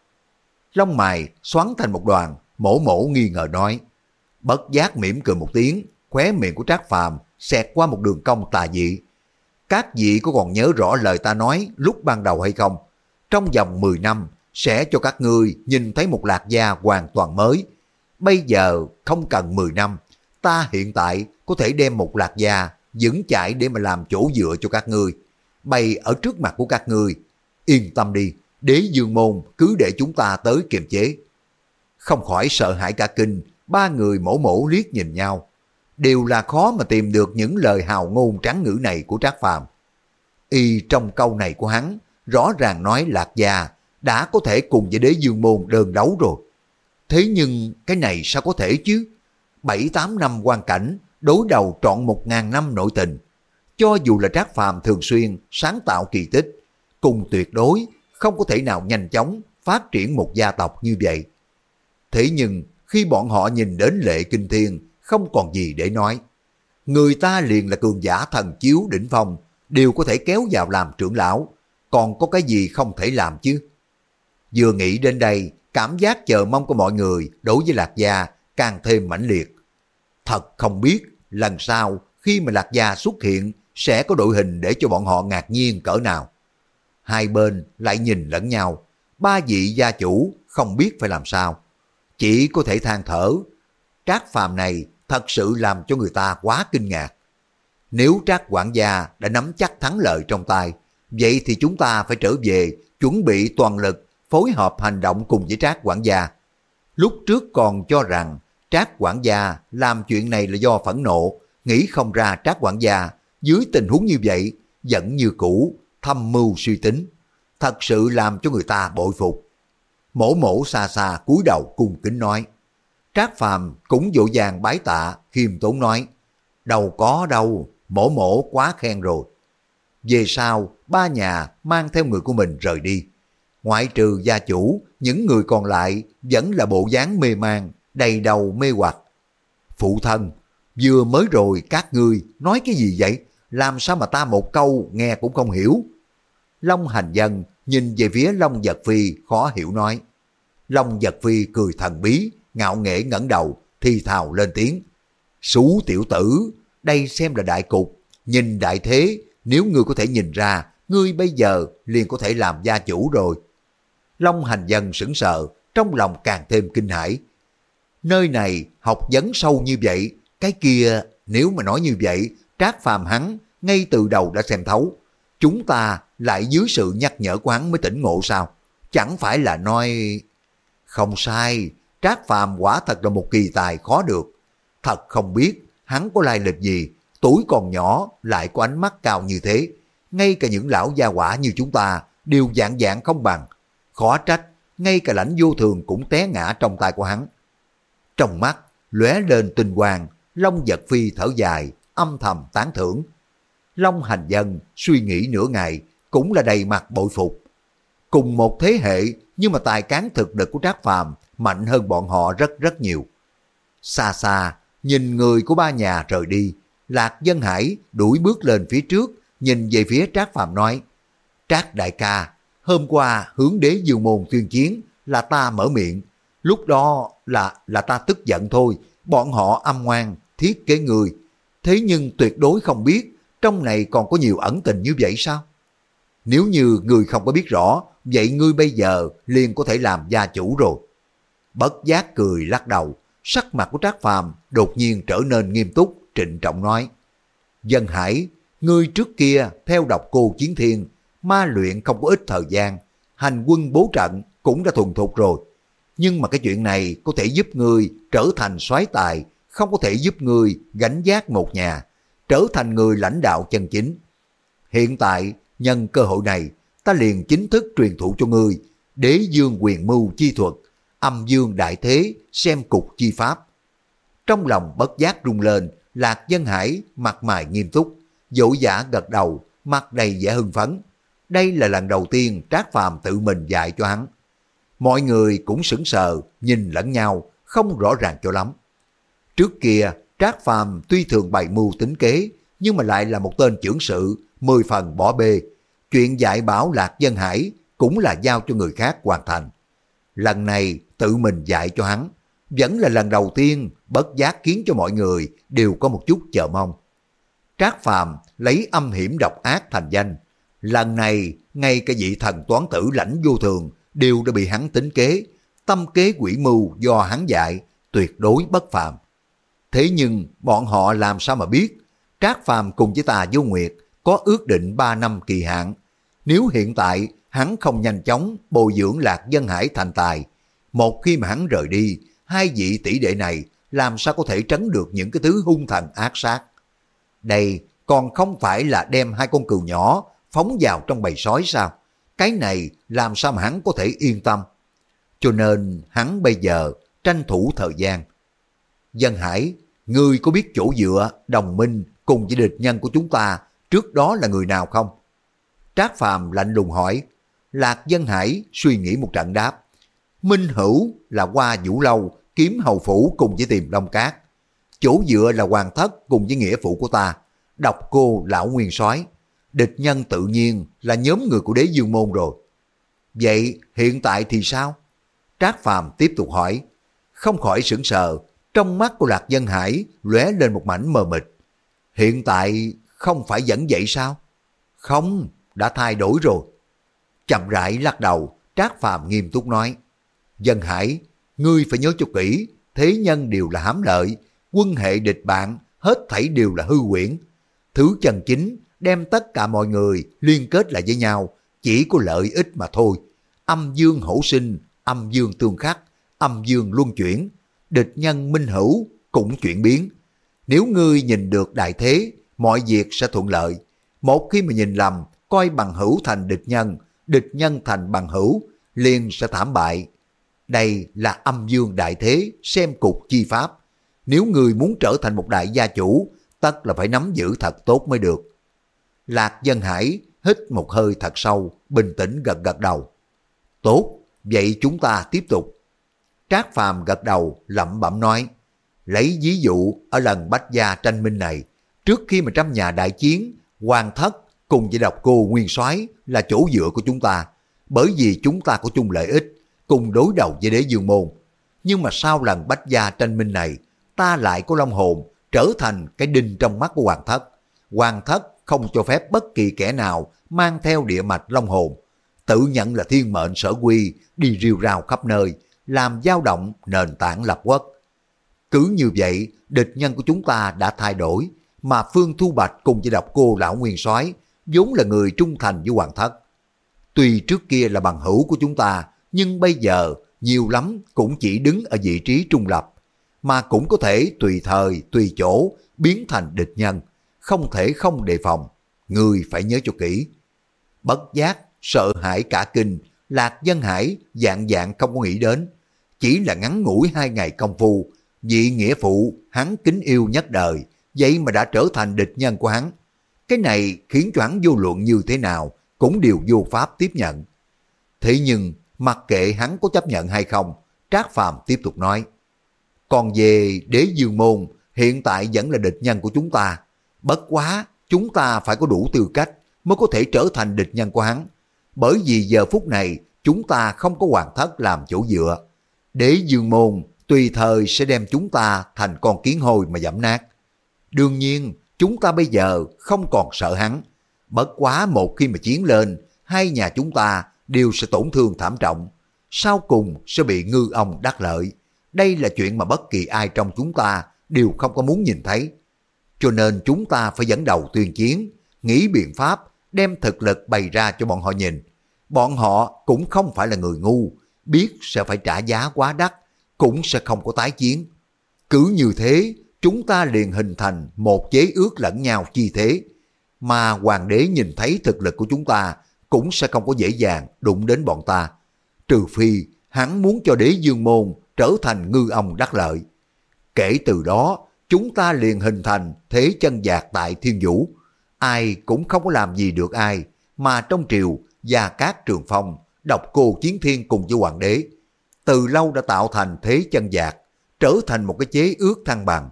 Lông mày xoắn thành một đoàn, mổ mổ nghi ngờ nói. Bất giác mỉm cười một tiếng, khóe miệng của Trác Phàm xẹt qua một đường cong tà dị. Các vị có còn nhớ rõ lời ta nói lúc ban đầu hay không? Trong vòng 10 năm, sẽ cho các ngươi nhìn thấy một lạc gia hoàn toàn mới. Bây giờ không cần 10 năm, ta hiện tại có thể đem một lạc gia vững chãi để mà làm chỗ dựa cho các ngươi. Bày ở trước mặt của các ngươi. Yên tâm đi, đế dương môn cứ để chúng ta tới kiềm chế. Không khỏi sợ hãi cả kinh, ba người mổ mổ liếc nhìn nhau. Đều là khó mà tìm được những lời hào ngôn trắng ngữ này của Trác Phàm. Y trong câu này của hắn, rõ ràng nói Lạc Gia đã có thể cùng với đế dương môn đơn đấu rồi. Thế nhưng cái này sao có thể chứ? Bảy tám năm quan cảnh, đối đầu trọn một ngàn năm nội tình. Cho dù là Trác Phàm thường xuyên sáng tạo kỳ tích, cùng tuyệt đối không có thể nào nhanh chóng phát triển một gia tộc như vậy. Thế nhưng khi bọn họ nhìn đến lệ kinh thiên không còn gì để nói. Người ta liền là cường giả thần chiếu đỉnh phong đều có thể kéo vào làm trưởng lão, còn có cái gì không thể làm chứ? Vừa nghĩ đến đây, cảm giác chờ mong của mọi người đối với Lạc Gia càng thêm mãnh liệt. Thật không biết lần sau khi mà Lạc Gia xuất hiện sẽ có đội hình để cho bọn họ ngạc nhiên cỡ nào. Hai bên lại nhìn lẫn nhau, ba vị gia chủ không biết phải làm sao. Chỉ có thể than thở, trác phàm này thật sự làm cho người ta quá kinh ngạc. Nếu trác quản gia đã nắm chắc thắng lợi trong tay, vậy thì chúng ta phải trở về chuẩn bị toàn lực phối hợp hành động cùng với trác quản gia. Lúc trước còn cho rằng trác quản gia làm chuyện này là do phẫn nộ, nghĩ không ra trác quản gia dưới tình huống như vậy vẫn như cũ, thâm mưu suy tính. Thật sự làm cho người ta bội phục. Mổ mổ xa xa cúi đầu cung kính nói. Trác Phàm cũng dỗ dàng bái tạ, khiêm tốn nói. Đâu có đâu, mổ mổ quá khen rồi. Về sau, ba nhà mang theo người của mình rời đi. Ngoại trừ gia chủ, những người còn lại vẫn là bộ dáng mê man, đầy đầu mê hoặc. Phụ thân, vừa mới rồi các ngươi nói cái gì vậy? Làm sao mà ta một câu nghe cũng không hiểu? Long hành dân nhìn về phía Long Giật Phi khó hiểu nói. Long Giật Phi cười thần bí, ngạo nghễ ngẩng đầu, thi thào lên tiếng. Sú tiểu tử, đây xem là đại cục, nhìn đại thế, nếu ngươi có thể nhìn ra, ngươi bây giờ liền có thể làm gia chủ rồi. Long hành dân sững sờ, trong lòng càng thêm kinh hãi. Nơi này học vấn sâu như vậy, cái kia nếu mà nói như vậy, trác phàm hắn ngay từ đầu đã xem thấu. Chúng ta lại dưới sự nhắc nhở quán mới tỉnh ngộ sao? Chẳng phải là nói... Không sai, Trác Phàm quả thật là một kỳ tài khó được. Thật không biết hắn có lai lịch gì, tuổi còn nhỏ lại có ánh mắt cao như thế. Ngay cả những lão gia quả như chúng ta đều dạng dạng không bằng. Khó trách, ngay cả lãnh vô thường cũng té ngã trong tay của hắn. Trong mắt, lóe lên tinh quang, Long giật phi thở dài, âm thầm tán thưởng. Long hành dân suy nghĩ nửa ngày, cũng là đầy mặt bội phục. Cùng một thế hệ, nhưng mà tài cán thực lực của Trác Phàm mạnh hơn bọn họ rất rất nhiều. Xa xa, nhìn người của ba nhà rời đi, Lạc Dân Hải đuổi bước lên phía trước, nhìn về phía Trác Phàm nói, Trác đại ca, hôm qua hướng đế dương môn tuyên chiến là ta mở miệng, lúc đó là là ta tức giận thôi, bọn họ âm ngoan, thiết kế người, thế nhưng tuyệt đối không biết trong này còn có nhiều ẩn tình như vậy sao? Nếu như người không có biết rõ, vậy ngươi bây giờ liền có thể làm gia chủ rồi. Bất giác cười lắc đầu, sắc mặt của Trác Phàm đột nhiên trở nên nghiêm túc, trịnh trọng nói. Dân Hải, ngươi trước kia theo đọc cô Chiến Thiên, ma luyện không có ít thời gian, hành quân bố trận cũng đã thuần thục rồi. Nhưng mà cái chuyện này có thể giúp ngươi trở thành soái tài, không có thể giúp ngươi gánh giác một nhà, trở thành người lãnh đạo chân chính. Hiện tại, nhân cơ hội này, ta liền chính thức truyền thụ cho ngươi đế dương quyền mưu chi thuật, âm dương đại thế, xem cục chi pháp. Trong lòng bất giác rung lên, Lạc Dân Hải mặt mày nghiêm túc, dỗ giả gật đầu, mặt đầy vẻ hưng phấn. Đây là lần đầu tiên Trác Phàm tự mình dạy cho hắn. Mọi người cũng sững sờ, nhìn lẫn nhau, không rõ ràng cho lắm. Trước kia, Trác Phàm tuy thường bày mưu tính kế, nhưng mà lại là một tên trưởng sự, mười phần bỏ bê. Chuyện dạy bảo Lạc Dân Hải cũng là giao cho người khác hoàn thành. Lần này tự mình dạy cho hắn, vẫn là lần đầu tiên bất giác khiến cho mọi người đều có một chút chờ mong. Trác Phàm lấy âm hiểm độc ác thành danh. Lần này, ngay cả vị thần toán tử lãnh vô thường đều đã bị hắn tính kế. Tâm kế quỷ mưu do hắn dạy, tuyệt đối bất phàm. Thế nhưng bọn họ làm sao mà biết Trác Phàm cùng với tà vô nguyệt có ước định 3 năm kỳ hạn. Nếu hiện tại hắn không nhanh chóng bồi dưỡng lạc dân hải thành tài, một khi mà hắn rời đi, hai vị tỷ đệ này làm sao có thể tránh được những cái thứ hung thần ác sát. Đây còn không phải là đem hai con cừu nhỏ phóng vào trong bầy sói sao? Cái này làm sao mà hắn có thể yên tâm? Cho nên hắn bây giờ tranh thủ thời gian. Dân Hải, ngươi có biết chỗ dựa, đồng minh cùng với địch nhân của chúng ta trước đó là người nào không? Trác Phàm lạnh lùng hỏi. Lạc Dân Hải suy nghĩ một trận đáp. Minh Hữu là qua Vũ Lâu, kiếm hầu phủ cùng với tìm Long Cát. Chỗ dựa là hoàng thất cùng với nghĩa phụ của ta. Độc cô lão nguyên soái Địch nhân tự nhiên là nhóm người của đế dương môn rồi. Vậy hiện tại thì sao? Trác Phàm tiếp tục hỏi. Không khỏi sững sờ, trong mắt của Lạc Dân Hải lóe lên một mảnh mờ mịt. Hiện tại không phải vẫn vậy sao? Không, đã thay đổi rồi. Chậm rãi lắc đầu, Trác Phàm nghiêm túc nói. Dân Hải, ngươi phải nhớ cho kỹ, thế nhân đều là hám lợi, quân hệ địch bạn, hết thảy đều là hư quyển. Thứ chân chính, đem tất cả mọi người liên kết lại với nhau, chỉ có lợi ích mà thôi. Âm dương hổ sinh, âm dương tương khắc, âm dương luân chuyển, địch nhân minh hữu cũng chuyển biến. Nếu ngươi nhìn được đại thế, mọi việc sẽ thuận lợi. Một khi mà nhìn lầm, coi bằng hữu thành địch nhân, địch nhân thành bằng hữu, liền sẽ thảm bại. Đây là âm dương đại thế, xem cục chi pháp. Nếu người muốn trở thành một đại gia chủ, tất là phải nắm giữ thật tốt mới được. Lạc Dân Hải hít một hơi thật sâu, bình tĩnh gật gật đầu. Tốt, vậy chúng ta tiếp tục. Trác Phàm gật đầu, lẩm bẩm nói. Lấy ví dụ ở lần bách gia tranh minh này, trước khi mà trăm nhà đại chiến, hoàng thất cùng với độc cô nguyên soái là chỗ dựa của chúng ta, bởi vì chúng ta có chung lợi ích, cùng đối đầu với đế dương môn. Nhưng mà sau lần bách gia tranh minh này, ta lại có long hồn trở thành cái đinh trong mắt của hoàng thất. Hoàng thất không cho phép bất kỳ kẻ nào mang theo địa mạch long hồn, tự nhận là thiên mệnh sở quy, đi rêu rào khắp nơi, làm dao động nền tảng lập quốc. Cứ như vậy, địch nhân của chúng ta đã thay đổi, mà Phương Thu Bạch cùng với độc cô lão nguyên soái vốn là người trung thành với hoàng thất. Tuy trước kia là bằng hữu của chúng ta, nhưng bây giờ nhiều lắm cũng chỉ đứng ở vị trí trung lập, mà cũng có thể tùy thời, tùy chỗ biến thành địch nhân, không thể không đề phòng. Người phải nhớ cho kỹ. Bất giác, sợ hãi cả kinh, Lạc Dân Hải dạng dạng không có nghĩ đến. Chỉ là ngắn ngủi hai ngày công phu, vị nghĩa phụ hắn kính yêu nhất đời, vậy mà đã trở thành địch nhân của hắn. Cái này khiến cho hắn vô luận như thế nào cũng đều vô pháp tiếp nhận. Thế nhưng, mặc kệ hắn có chấp nhận hay không, Trác Phàm tiếp tục nói. Còn về đế dương môn, hiện tại vẫn là địch nhân của chúng ta. Bất quá, chúng ta phải có đủ tư cách mới có thể trở thành địch nhân của hắn. Bởi vì giờ phút này, chúng ta không có hoàn thất làm chỗ dựa. Đế dương môn tùy thời sẽ đem chúng ta thành con kiến hồi mà giảm nát. Đương nhiên, chúng ta bây giờ không còn sợ hắn. Bất quá một khi mà chiến lên, hai nhà chúng ta đều sẽ tổn thương thảm trọng. Sau cùng sẽ bị ngư ông đắc lợi. Đây là chuyện mà bất kỳ ai trong chúng ta đều không có muốn nhìn thấy. Cho nên chúng ta phải dẫn đầu tuyên chiến, nghĩ biện pháp, đem thực lực bày ra cho bọn họ nhìn. Bọn họ cũng không phải là người ngu, biết sẽ phải trả giá quá đắt, cũng sẽ không có tái chiến. Cứ như thế, chúng ta liền hình thành một chế ước lẫn nhau chi thế. Mà hoàng đế nhìn thấy thực lực của chúng ta cũng sẽ không có dễ dàng đụng đến bọn ta. Trừ phi hắn muốn cho đế dương môn trở thành ngư ông đắc lợi. Kể từ đó, chúng ta liền hình thành thế chân giạc tại thiên vũ. Ai cũng không có làm gì được ai, mà trong triều, Gia các Trường Phong, độc cô chiến thiên cùng với hoàng đế, từ lâu đã tạo thành thế chân giạc, trở thành một cái chế ước thăng bằng.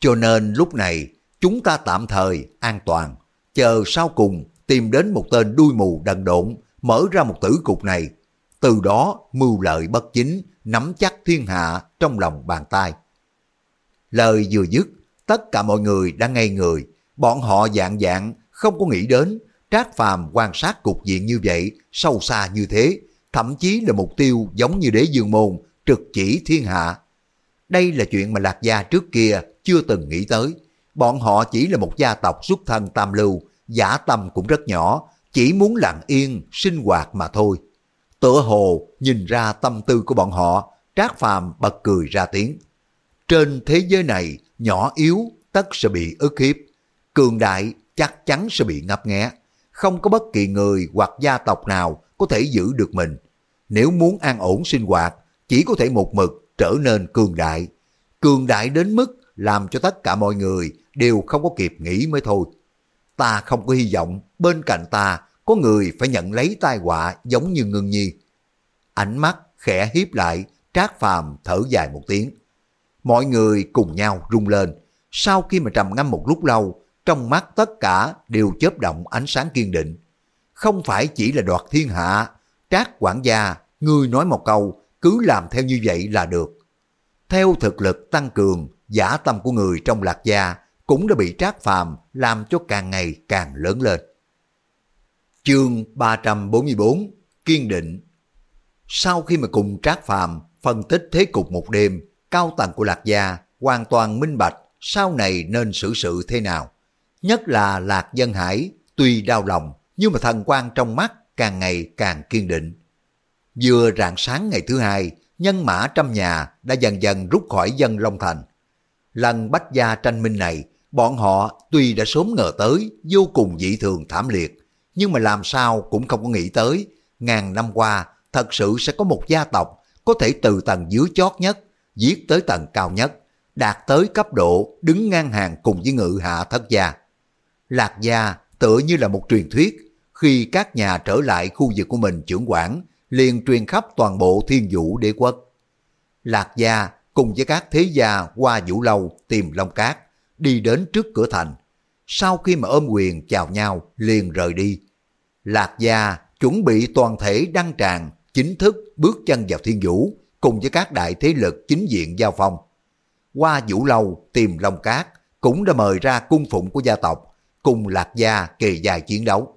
Cho nên lúc này, chúng ta tạm thời an toàn, chờ sau cùng tìm đến một tên đuôi mù đần độn, mở ra một tử cục này. Từ đó mưu lợi bất chính, nắm chắc thiên hạ trong lòng bàn tay. Lời vừa dứt, tất cả mọi người đã ngây người, bọn họ dạng dạng không có nghĩ đến Trác Phàm quan sát cục diện như vậy, sâu xa như thế, thậm chí là mục tiêu giống như đế dương môn, trực chỉ thiên hạ. Đây là chuyện mà Lạc Gia trước kia chưa từng nghĩ tới. Bọn họ chỉ là một gia tộc xuất thân tam lưu, giả tâm cũng rất nhỏ, chỉ muốn lặng yên, sinh hoạt mà thôi. Tựa hồ nhìn ra tâm tư của bọn họ, Trác Phàm bật cười ra tiếng. Trên thế giới này, nhỏ yếu tất sẽ bị ức hiếp. Cường đại chắc chắn sẽ bị ngấp nghé. Không có bất kỳ người hoặc gia tộc nào có thể giữ được mình. Nếu muốn an ổn sinh hoạt, chỉ có thể một mực trở nên cường đại. Cường đại đến mức làm cho tất cả mọi người đều không có kịp nghĩ mới thôi. Ta không có hy vọng bên cạnh ta có người phải nhận lấy tai họa giống như ngưng nhi. Ánh mắt khẽ hiếp lại, trác phàm thở dài một tiếng. Mọi người cùng nhau rung lên. Sau khi mà trầm ngâm một lúc lâu, trong mắt tất cả đều chớp động ánh sáng kiên định. Không phải chỉ là đoạt thiên hạ, trác quản gia, ngươi nói một câu, cứ làm theo như vậy là được. Theo thực lực tăng cường, giả tâm của người trong lạc gia cũng đã bị trác phàm làm cho càng ngày càng lớn lên. Chương 344 Kiên định Sau khi mà cùng trác phàm phân tích thế cục một đêm, cao tầng của lạc gia hoàn toàn minh bạch sau này nên xử sự thế nào. Nhất là Lạc Dân Hải, tuy đau lòng, nhưng mà thần quan trong mắt càng ngày càng kiên định. Vừa rạng sáng ngày thứ hai, nhân mã trăm nhà đã dần dần rút khỏi dân Long Thành. Lần bách gia tranh minh này, bọn họ tuy đã sớm ngờ tới vô cùng dị thường thảm liệt, nhưng mà làm sao cũng không có nghĩ tới, ngàn năm qua thật sự sẽ có một gia tộc có thể từ tầng dưới chót nhất, giết tới tầng cao nhất, đạt tới cấp độ đứng ngang hàng cùng với ngự hạ thất gia. Lạc gia tựa như là một truyền thuyết, khi các nhà trở lại khu vực của mình trưởng quản, liền truyền khắp toàn bộ thiên vũ đế quốc. Lạc gia cùng với các thế gia qua vũ lâu tìm Long Cát, đi đến trước cửa thành. Sau khi mà ôm quyền chào nhau, liền rời đi. Lạc gia chuẩn bị toàn thể đăng tràng, chính thức bước chân vào thiên vũ, cùng với các đại thế lực chính diện giao phong. Qua vũ lâu tìm Long Cát, cũng đã mời ra cung phụng của gia tộc, cùng Lạc Gia kề dài chiến đấu.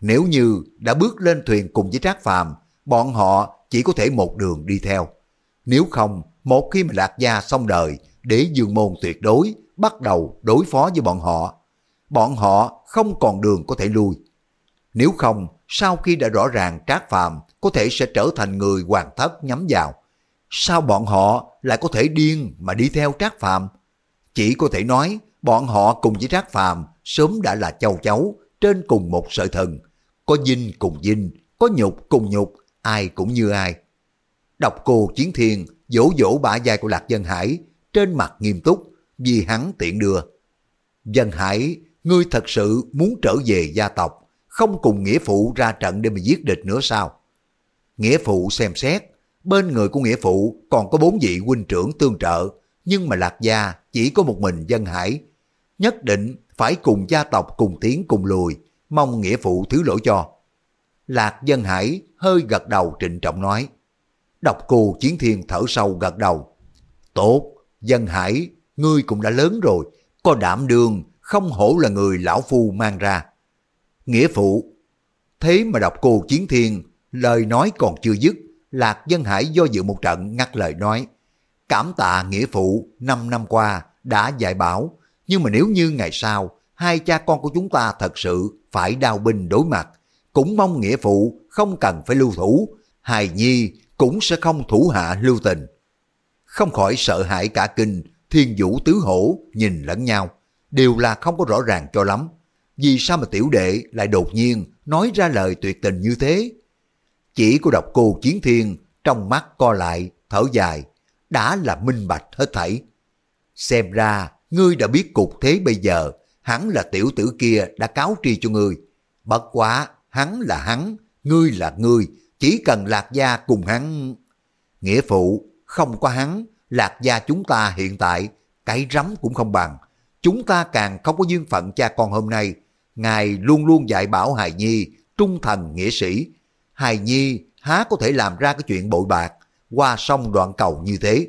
Nếu như đã bước lên thuyền cùng với Trác Phàm, bọn họ chỉ có thể một đường đi theo. Nếu không, một khi mà Lạc Gia xong đời, để dương môn tuyệt đối bắt đầu đối phó với bọn họ. Bọn họ không còn đường có thể lui. Nếu không, sau khi đã rõ ràng Trác Phàm có thể sẽ trở thành người hoàng thất nhắm vào, sao bọn họ lại có thể điên mà đi theo Trác Phàm? Chỉ có thể nói bọn họ cùng với Trác Phàm sớm đã là châu cháu trên cùng một sợi thần, có dinh cùng dinh, có nhục cùng nhục, ai cũng như ai. Đọc cô Chiến Thiên dỗ dỗ bả vai của Lạc Dân Hải, trên mặt nghiêm túc, vì hắn tiện đưa. Dân Hải, ngươi thật sự muốn trở về gia tộc, không cùng nghĩa phụ ra trận để mà giết địch nữa sao? Nghĩa phụ xem xét, bên người của nghĩa phụ còn có bốn vị huynh trưởng tương trợ, nhưng mà Lạc Gia chỉ có một mình Dân Hải. Nhất định phải cùng gia tộc cùng tiến cùng lùi, mong nghĩa phụ thứ lỗi cho. Lạc Dân Hải hơi gật đầu trịnh trọng nói. Độc cô Chiến Thiên thở sâu gật đầu. Tốt, Dân Hải, ngươi cũng đã lớn rồi, có đảm đường, không hổ là người lão phu mang ra. Nghĩa phụ, thế mà độc cô Chiến Thiên, lời nói còn chưa dứt, Lạc Dân Hải do dự một trận ngắt lời nói. Cảm tạ nghĩa phụ, năm năm qua đã dạy bảo, nhưng mà nếu như ngày sau, hai cha con của chúng ta thật sự phải đào binh đối mặt, cũng mong nghĩa phụ không cần phải lưu thủ, hài nhi cũng sẽ không thủ hạ lưu tình. Không khỏi sợ hãi cả kinh, thiên vũ tứ hổ nhìn lẫn nhau, đều là không có rõ ràng cho lắm. Vì sao mà tiểu đệ lại đột nhiên nói ra lời tuyệt tình như thế? Chỉ của độc cô chiến thiên trong mắt co lại, thở dài, đã là minh bạch hết thảy. Xem ra, ngươi đã biết cục thế bây giờ, hắn là tiểu tử kia đã cáo tri cho ngươi. Bất quá, hắn là hắn, ngươi là ngươi, chỉ cần lạc gia cùng hắn. Nghĩa phụ, không có hắn, lạc gia chúng ta hiện tại, cái rắm cũng không bằng. Chúng ta càng không có duyên phận cha con hôm nay. Ngài luôn luôn dạy bảo Hài Nhi, trung thần nghĩa sĩ. Hài Nhi há có thể làm ra cái chuyện bội bạc, qua sông đoạn cầu như thế.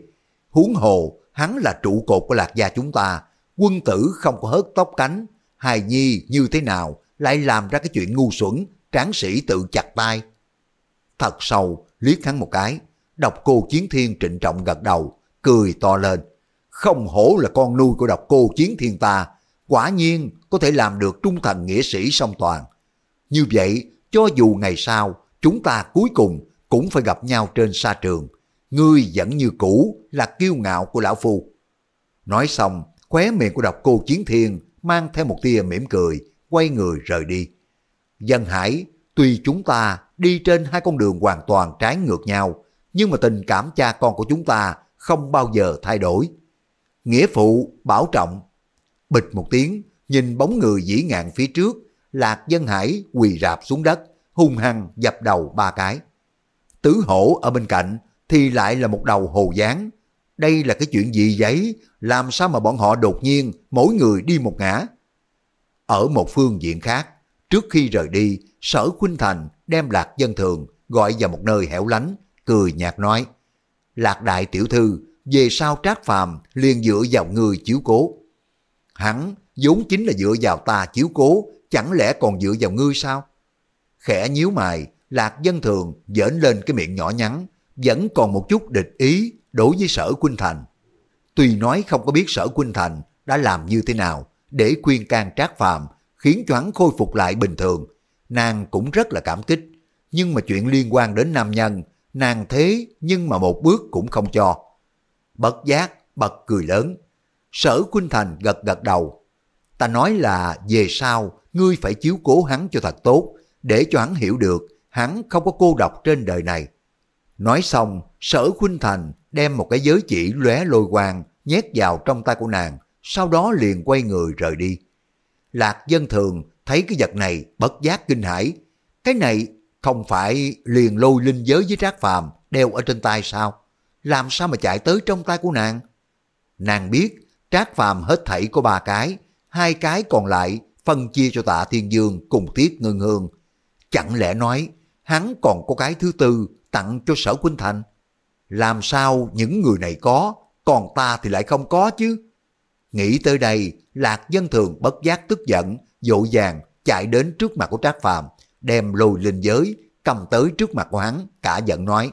Huống hồ, hắn là trụ cột của lạc gia chúng ta, quân tử không có hớt tóc cánh. Hài Nhi như thế nào lại làm ra cái chuyện ngu xuẩn, tráng sĩ tự chặt tay. Thật sâu, liếc hắn một cái, độc cô chiến thiên trịnh trọng gật đầu, cười to lên. Không hổ là con nuôi của độc cô chiến thiên ta, quả nhiên có thể làm được trung thần nghĩa sĩ song toàn. Như vậy, cho dù ngày sau, chúng ta cuối cùng cũng phải gặp nhau trên sa trường. Ngươi vẫn như cũ là kiêu ngạo của lão phu. Nói xong, khóe miệng của độc cô chiến thiên mang theo một tia mỉm cười, quay người rời đi. Dân Hải, tuy chúng ta đi trên hai con đường hoàn toàn trái ngược nhau, nhưng mà tình cảm cha con của chúng ta không bao giờ thay đổi. Nghĩa phụ, bảo trọng. Bịch một tiếng, nhìn bóng người dĩ ngạn phía trước, Lạc Dân Hải quỳ rạp xuống đất, hung hăng dập đầu ba cái. Tứ hổ ở bên cạnh thì lại là một đầu hồ gián. Đây là cái chuyện gì vậy? Làm sao mà bọn họ đột nhiên mỗi người đi một ngã? Ở một phương diện khác, trước khi rời đi, sở Khuynh Thành đem Lạc Dân Thường gọi vào một nơi hẻo lánh, cười nhạt nói. Lạc đại tiểu thư, về sau trác phàm liền dựa vào người chiếu cố. Hắn vốn chính là dựa vào ta chiếu cố, chẳng lẽ còn dựa vào ngươi sao? Khẽ nhíu mày, Lạc Dân Thường dễn lên cái miệng nhỏ nhắn, vẫn còn một chút địch ý đối với sở Quynh Thành. Tuy nói không có biết sở Quynh Thành đã làm như thế nào để khuyên can trác phàm, khiến cho hắn khôi phục lại bình thường, nàng cũng rất là cảm kích. Nhưng mà chuyện liên quan đến nam nhân, nàng thế nhưng mà một bước cũng không cho. Bất giác, bật cười lớn. Sở Quynh Thành gật gật đầu. Ta nói là về sau, ngươi phải chiếu cố hắn cho thật tốt, để cho hắn hiểu được hắn không có cô độc trên đời này. Nói xong, sở Khuynh Thành đem một cái giới chỉ lóe lôi quang nhét vào trong tay của nàng, sau đó liền quay người rời đi. Lạc dân thường thấy cái vật này bất giác kinh hãi. Cái này không phải liền lôi linh giới với trác phàm đeo ở trên tay sao? Làm sao mà chạy tới trong tay của nàng? Nàng biết trác phàm hết thảy có ba cái, hai cái còn lại phân chia cho tạ thiên dương cùng tiết ngưng hương. Chẳng lẽ nói hắn còn có cái thứ tư tặng cho sở Quynh Thành? Làm sao những người này có, còn ta thì lại không có chứ? Nghĩ tới đây, Lạc Dân Thường bất giác tức giận, dội vàng chạy đến trước mặt của Trác Phàm, đem lùi linh giới, cầm tới trước mặt của hắn, cả giận nói.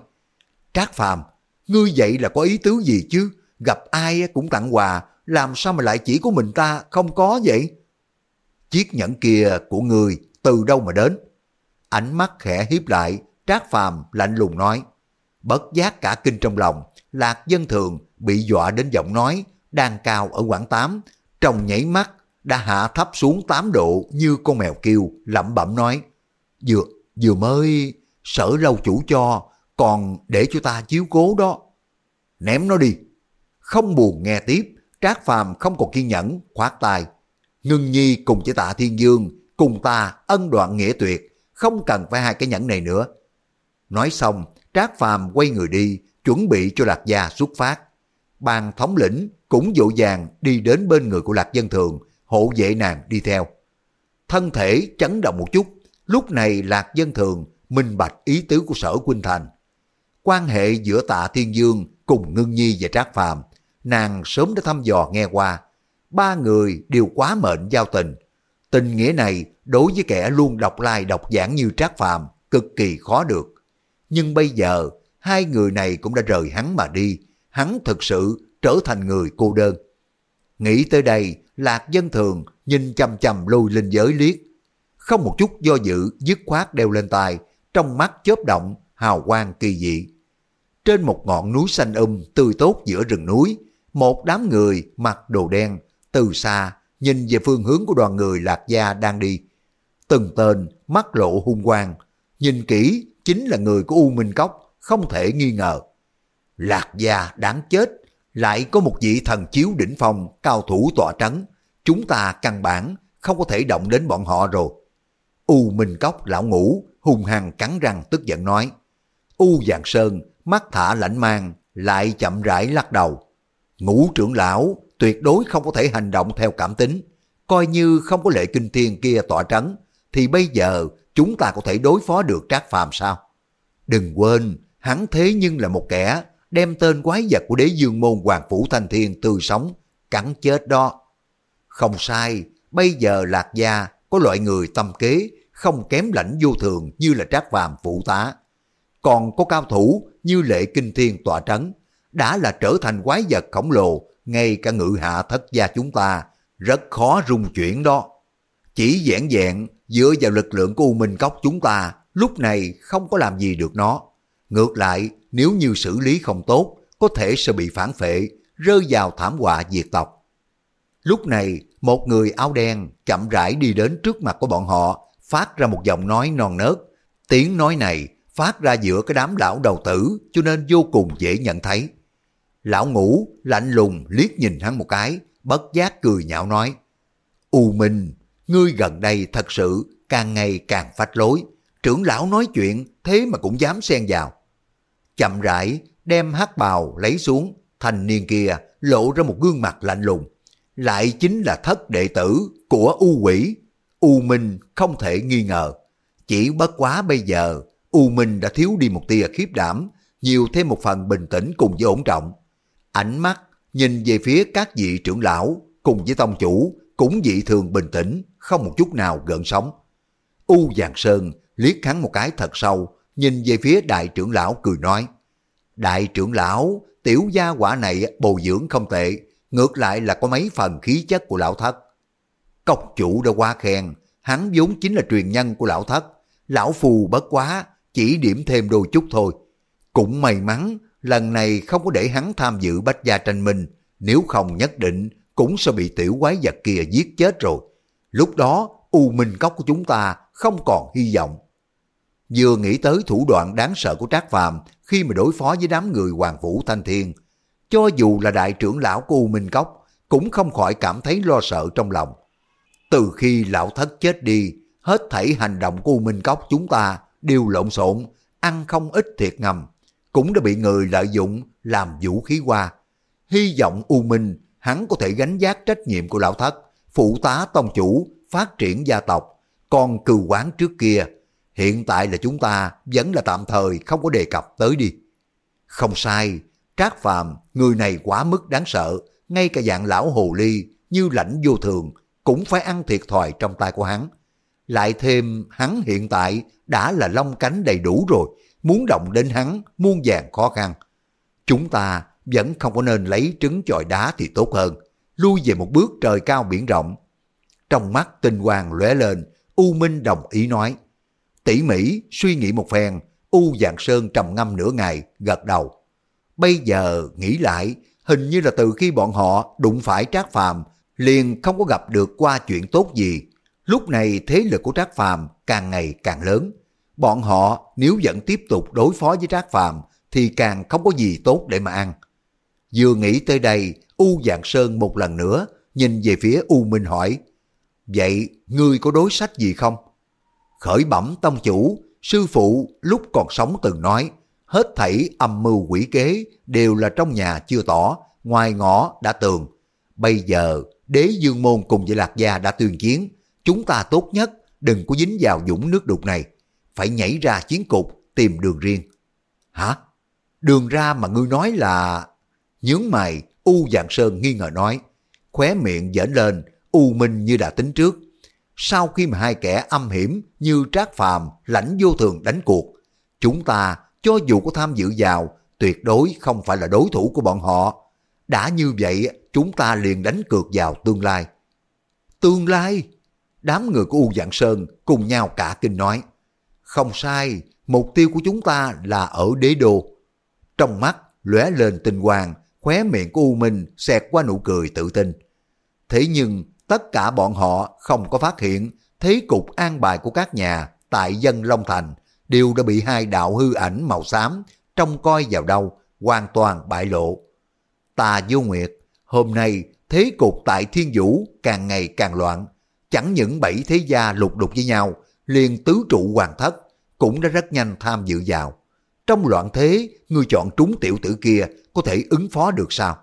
Trác Phàm, ngươi vậy là có ý tứ gì chứ? Gặp ai cũng tặng quà, làm sao mà lại chỉ của mình ta không có vậy? Chiếc nhẫn kia của ngươi từ đâu mà đến? Ánh mắt khẽ hiếp lại, Trác Phàm lạnh lùng nói. Bất giác cả kinh trong lòng, Lạc Dân Thường bị dọa đến giọng nói, đang cao ở quảng tám, trong nhảy mắt đã hạ thấp xuống 8 độ như con mèo kêu, lẩm bẩm nói. Vừa, vừa mới sở lâu chủ cho, còn để cho ta chiếu cố đó. Ném nó đi. Không buồn nghe tiếp, Trác Phàm không còn kiên nhẫn, khoát tay. Ngưng nhi cùng với tạ thiên dương, cùng ta ân đoạn nghĩa tuyệt, không cần phải hai cái nhẫn này nữa. Nói xong, Trác Phàm quay người đi, chuẩn bị cho Lạc Gia xuất phát. Bàn thống lĩnh cũng dỗ dàng đi đến bên người của Lạc Dân Thường, hộ vệ nàng đi theo. Thân thể chấn động một chút, lúc này Lạc Dân Thường minh bạch ý tứ của sở Quynh Thành. Quan hệ giữa tạ Thiên Dương cùng Ngưng Nhi và Trác Phàm nàng sớm đã thăm dò nghe qua. Ba người đều quá mệnh giao tình. Tình nghĩa này đối với kẻ luôn đọc lai đọc giảng như Trác Phàm cực kỳ khó được. Nhưng bây giờ, hai người này cũng đã rời hắn mà đi. Hắn thực sự trở thành người cô đơn. Nghĩ tới đây, Lạc Dân Thường nhìn chầm chầm lôi linh giới liếc. Không một chút do dự, dứt khoát đeo lên tai, trong mắt chớp động, hào quang kỳ dị. Trên một ngọn núi xanh um tươi tốt giữa rừng núi, một đám người mặc đồ đen, từ xa nhìn về phương hướng của đoàn người Lạc Gia đang đi. Từng tên mắt lộ hung quang, nhìn kỹ chính là người của U Minh Cốc, không thể nghi ngờ. Lạc gia đáng chết, lại có một vị thần chiếu đỉnh phong cao thủ tọa trấn. Chúng ta căn bản không có thể động đến bọn họ rồi. U Minh Cốc lão ngủ, hung hăng cắn răng tức giận nói. U Giàng Sơn, mắt thả lãnh mang, lại chậm rãi lắc đầu. Ngũ trưởng lão tuyệt đối không có thể hành động theo cảm tính. Coi như không có lệ kinh thiên kia tọa trấn, thì bây giờ chúng ta có thể đối phó được Trác Phàm sao? Đừng quên, hắn thế nhưng là một kẻ đem tên quái vật của đế dương môn Hoàng Phủ Thanh Thiên từ sống, cắn chết đó. Không sai, bây giờ Lạc Gia có loại người tâm kế không kém lãnh vô thường như là Trác Phàm phụ tá. Còn có cao thủ như lệ kinh thiên tọa trấn, đã là trở thành quái vật khổng lồ, ngay cả ngự hạ thất gia chúng ta, rất khó rung chuyển đó. Chỉ giản dẹn dựa vào lực lượng của U Minh Cốc chúng ta, lúc này không có làm gì được nó. Ngược lại, nếu như xử lý không tốt, có thể sẽ bị phản phệ, rơi vào thảm họa diệt tộc. Lúc này, một người áo đen chậm rãi đi đến trước mặt của bọn họ, phát ra một giọng nói non nớt. Tiếng nói này phát ra giữa cái đám lão đầu tử cho nên vô cùng dễ nhận thấy. Lão ngủ lạnh lùng liếc nhìn hắn một cái, bất giác cười nhạo nói. U Minh, ngươi gần đây thật sự càng ngày càng phách lối. Trưởng lão nói chuyện thế mà cũng dám xen vào. Chậm rãi đem hát bào lấy xuống, thành niên kia lộ ra một gương mặt lạnh lùng. Lại chính là thất đệ tử của U quỷ. U Minh không thể nghi ngờ. Chỉ bất quá bây giờ, U Minh đã thiếu đi một tia khiếp đảm, nhiều thêm một phần bình tĩnh cùng với ổn trọng. Ánh mắt nhìn về phía các vị trưởng lão cùng với tông chủ cũng dị thường bình tĩnh, không một chút nào gợn sóng. U vàng Sơn liếc hắn một cái thật sâu, nhìn về phía đại trưởng lão cười nói. Đại trưởng lão, tiểu gia quả này bồi dưỡng không tệ, ngược lại là có mấy phần khí chất của lão thất. Cốc chủ đã qua khen, hắn vốn chính là truyền nhân của lão thất. Lão phù bất quá, chỉ điểm thêm đôi chút thôi. Cũng may mắn, lần này không có để hắn tham dự bách gia tranh minh, nếu không nhất định cũng sẽ bị tiểu quái vật kia giết chết rồi. Lúc đó, U Minh Cốc của chúng ta không còn hy vọng. Vừa nghĩ tới thủ đoạn đáng sợ của Trác Phàm khi mà đối phó với đám người Hoàng Vũ Thanh Thiên, cho dù là đại trưởng lão của U Minh Cốc, cũng không khỏi cảm thấy lo sợ trong lòng. Từ khi lão thất chết đi, hết thảy hành động của U Minh Cốc chúng ta đều lộn xộn, ăn không ít thiệt ngầm, cũng đã bị người lợi dụng làm vũ khí qua. Hy vọng U Minh hắn có thể gánh giác trách nhiệm của lão thất, phụ tá tông chủ, phát triển gia tộc. Còn cừu quán trước kia, hiện tại là chúng ta vẫn là tạm thời không có đề cập tới đi. Không sai, Trác Phàm người này quá mức đáng sợ, ngay cả dạng lão hồ ly như lãnh vô thường cũng phải ăn thiệt thòi trong tay của hắn. Lại thêm hắn hiện tại đã là long cánh đầy đủ rồi, muốn động đến hắn muôn vàng khó khăn. Chúng ta vẫn không có nên lấy trứng chọi đá thì tốt hơn, lui về một bước trời cao biển rộng. Trong mắt tinh quang lóe lên, U Minh đồng ý nói. Tỉ mỉ suy nghĩ một phen, U Dạng Sơn trầm ngâm nửa ngày, gật đầu. Bây giờ nghĩ lại, hình như là từ khi bọn họ đụng phải Trác Phàm liền không có gặp được qua chuyện tốt gì. Lúc này thế lực của Trác Phàm càng ngày càng lớn. Bọn họ nếu vẫn tiếp tục đối phó với Trác Phàm thì càng không có gì tốt để mà ăn. Vừa nghĩ tới đây, U Dạng Sơn một lần nữa nhìn về phía U Minh hỏi, Vậy ngươi có đối sách gì không? Khởi bẩm tông chủ, sư phụ lúc còn sống từng nói, hết thảy âm mưu quỷ kế đều là trong nhà chưa tỏ, ngoài ngõ đã tường. Bây giờ, đế dương môn cùng với lạc gia đã tuyên chiến, chúng ta tốt nhất đừng có dính vào dũng nước đục này, phải nhảy ra chiến cục tìm đường riêng. Hả? Đường ra mà ngươi nói là... Nhướng mày, U Dạng Sơn nghi ngờ nói, khóe miệng dễn lên, U Minh như đã tính trước. Sau khi mà hai kẻ âm hiểm như Trác Phàm, lãnh vô thường đánh cuộc, chúng ta cho dù có tham dự vào, tuyệt đối không phải là đối thủ của bọn họ. Đã như vậy, chúng ta liền đánh cược vào tương lai. Tương lai? Đám người của U Dạng Sơn cùng nhau cả kinh nói. Không sai, mục tiêu của chúng ta là ở đế đô. Trong mắt lóe lên tinh quang, khóe miệng của U Minh xẹt qua nụ cười tự tin. Thế nhưng tất cả bọn họ không có phát hiện thế cục an bài của các nhà tại dân Long Thành đều đã bị hai đạo hư ảnh màu xám trông coi vào đâu, hoàn toàn bại lộ. Tà vô nguyệt, hôm nay thế cục tại thiên vũ càng ngày càng loạn. Chẳng những bảy thế gia lục đục với nhau, liền tứ trụ hoàng thất, cũng đã rất nhanh tham dự vào. Trong loạn thế, người chọn trúng tiểu tử kia có thể ứng phó được sao?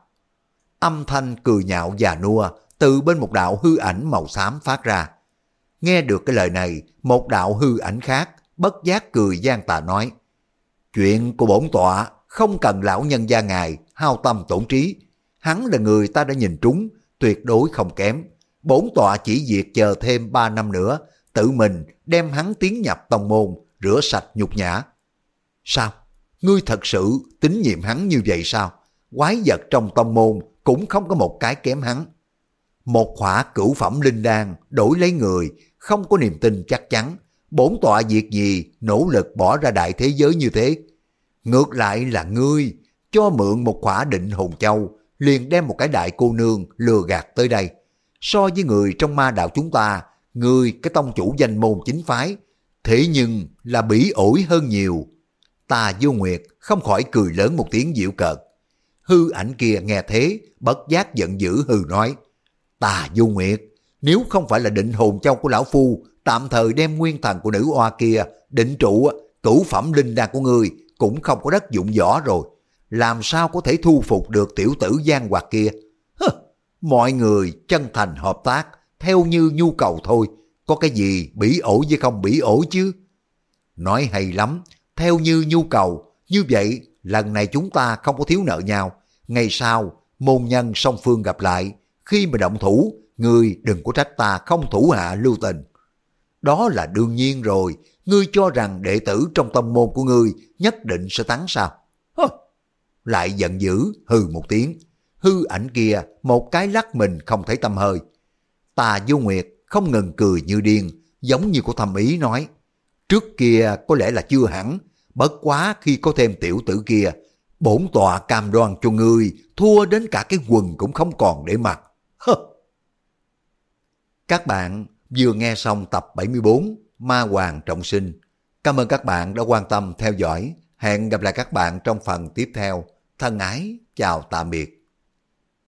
Âm thanh cười nhạo già nua từ bên một đạo hư ảnh màu xám phát ra. Nghe được cái lời này, một đạo hư ảnh khác bất giác cười gian tà nói Chuyện của bổn tọa không cần lão nhân gia ngài hao tâm tổn trí. Hắn là người ta đã nhìn trúng, tuyệt đối không kém. Bổn tọa chỉ việc chờ thêm 3 năm nữa, tự mình đem hắn tiến nhập tông môn, rửa sạch nhục nhã. Sao? Ngươi thật sự tín nhiệm hắn như vậy sao? Quái vật trong tông môn cũng không có một cái kém hắn. Một khỏa cửu phẩm linh đan đổi lấy người, không có niềm tin chắc chắn. Bổn tọa việc gì nỗ lực bỏ ra đại thế giới như thế. Ngược lại là ngươi, cho mượn một khỏa định hồn châu, liền đem một cái đại cô nương lừa gạt tới đây. So với người trong ma đạo chúng ta, ngươi cái tông chủ danh môn chính phái, thế nhưng là bỉ ổi hơn nhiều tà vô nguyệt không khỏi cười lớn một tiếng dịu cợt. Hư ảnh kia nghe thế, bất giác giận dữ hừ nói. tà vô nguyệt, nếu không phải là định hồn châu của lão phu, tạm thời đem nguyên thần của nữ oa kia, định trụ, cửu phẩm linh đan của ngươi cũng không có đất dụng võ rồi. Làm sao có thể thu phục được tiểu tử gian hoạt kia? Hơ, mọi người chân thành hợp tác, theo như nhu cầu thôi. Có cái gì bỉ ổ với không bỉ ổ chứ? Nói hay lắm, theo như nhu cầu, như vậy lần này chúng ta không có thiếu nợ nhau. Ngày sau, môn nhân song phương gặp lại, khi mà động thủ, ngươi đừng có trách ta không thủ hạ lưu tình. Đó là đương nhiên rồi, ngươi cho rằng đệ tử trong tông môn của ngươi nhất định sẽ thắng sao? Hơ! Lại giận dữ, hừ một tiếng. Hư ảnh kia một cái lắc mình không thấy tâm hơi. Tà vô nguyệt không ngừng cười như điên, giống như của thầm ý nói. Trước kia có lẽ là chưa hẳn, bất quá khi có thêm tiểu tử kia, bổn tọa cam đoan cho ngươi thua đến cả cái quần cũng không còn để mặc. Các bạn vừa nghe xong tập 74 Ma Hoàng Trọng Sinh. Cảm ơn các bạn đã quan tâm theo dõi. Hẹn gặp lại các bạn trong phần tiếp theo. Thân ái, chào tạm biệt.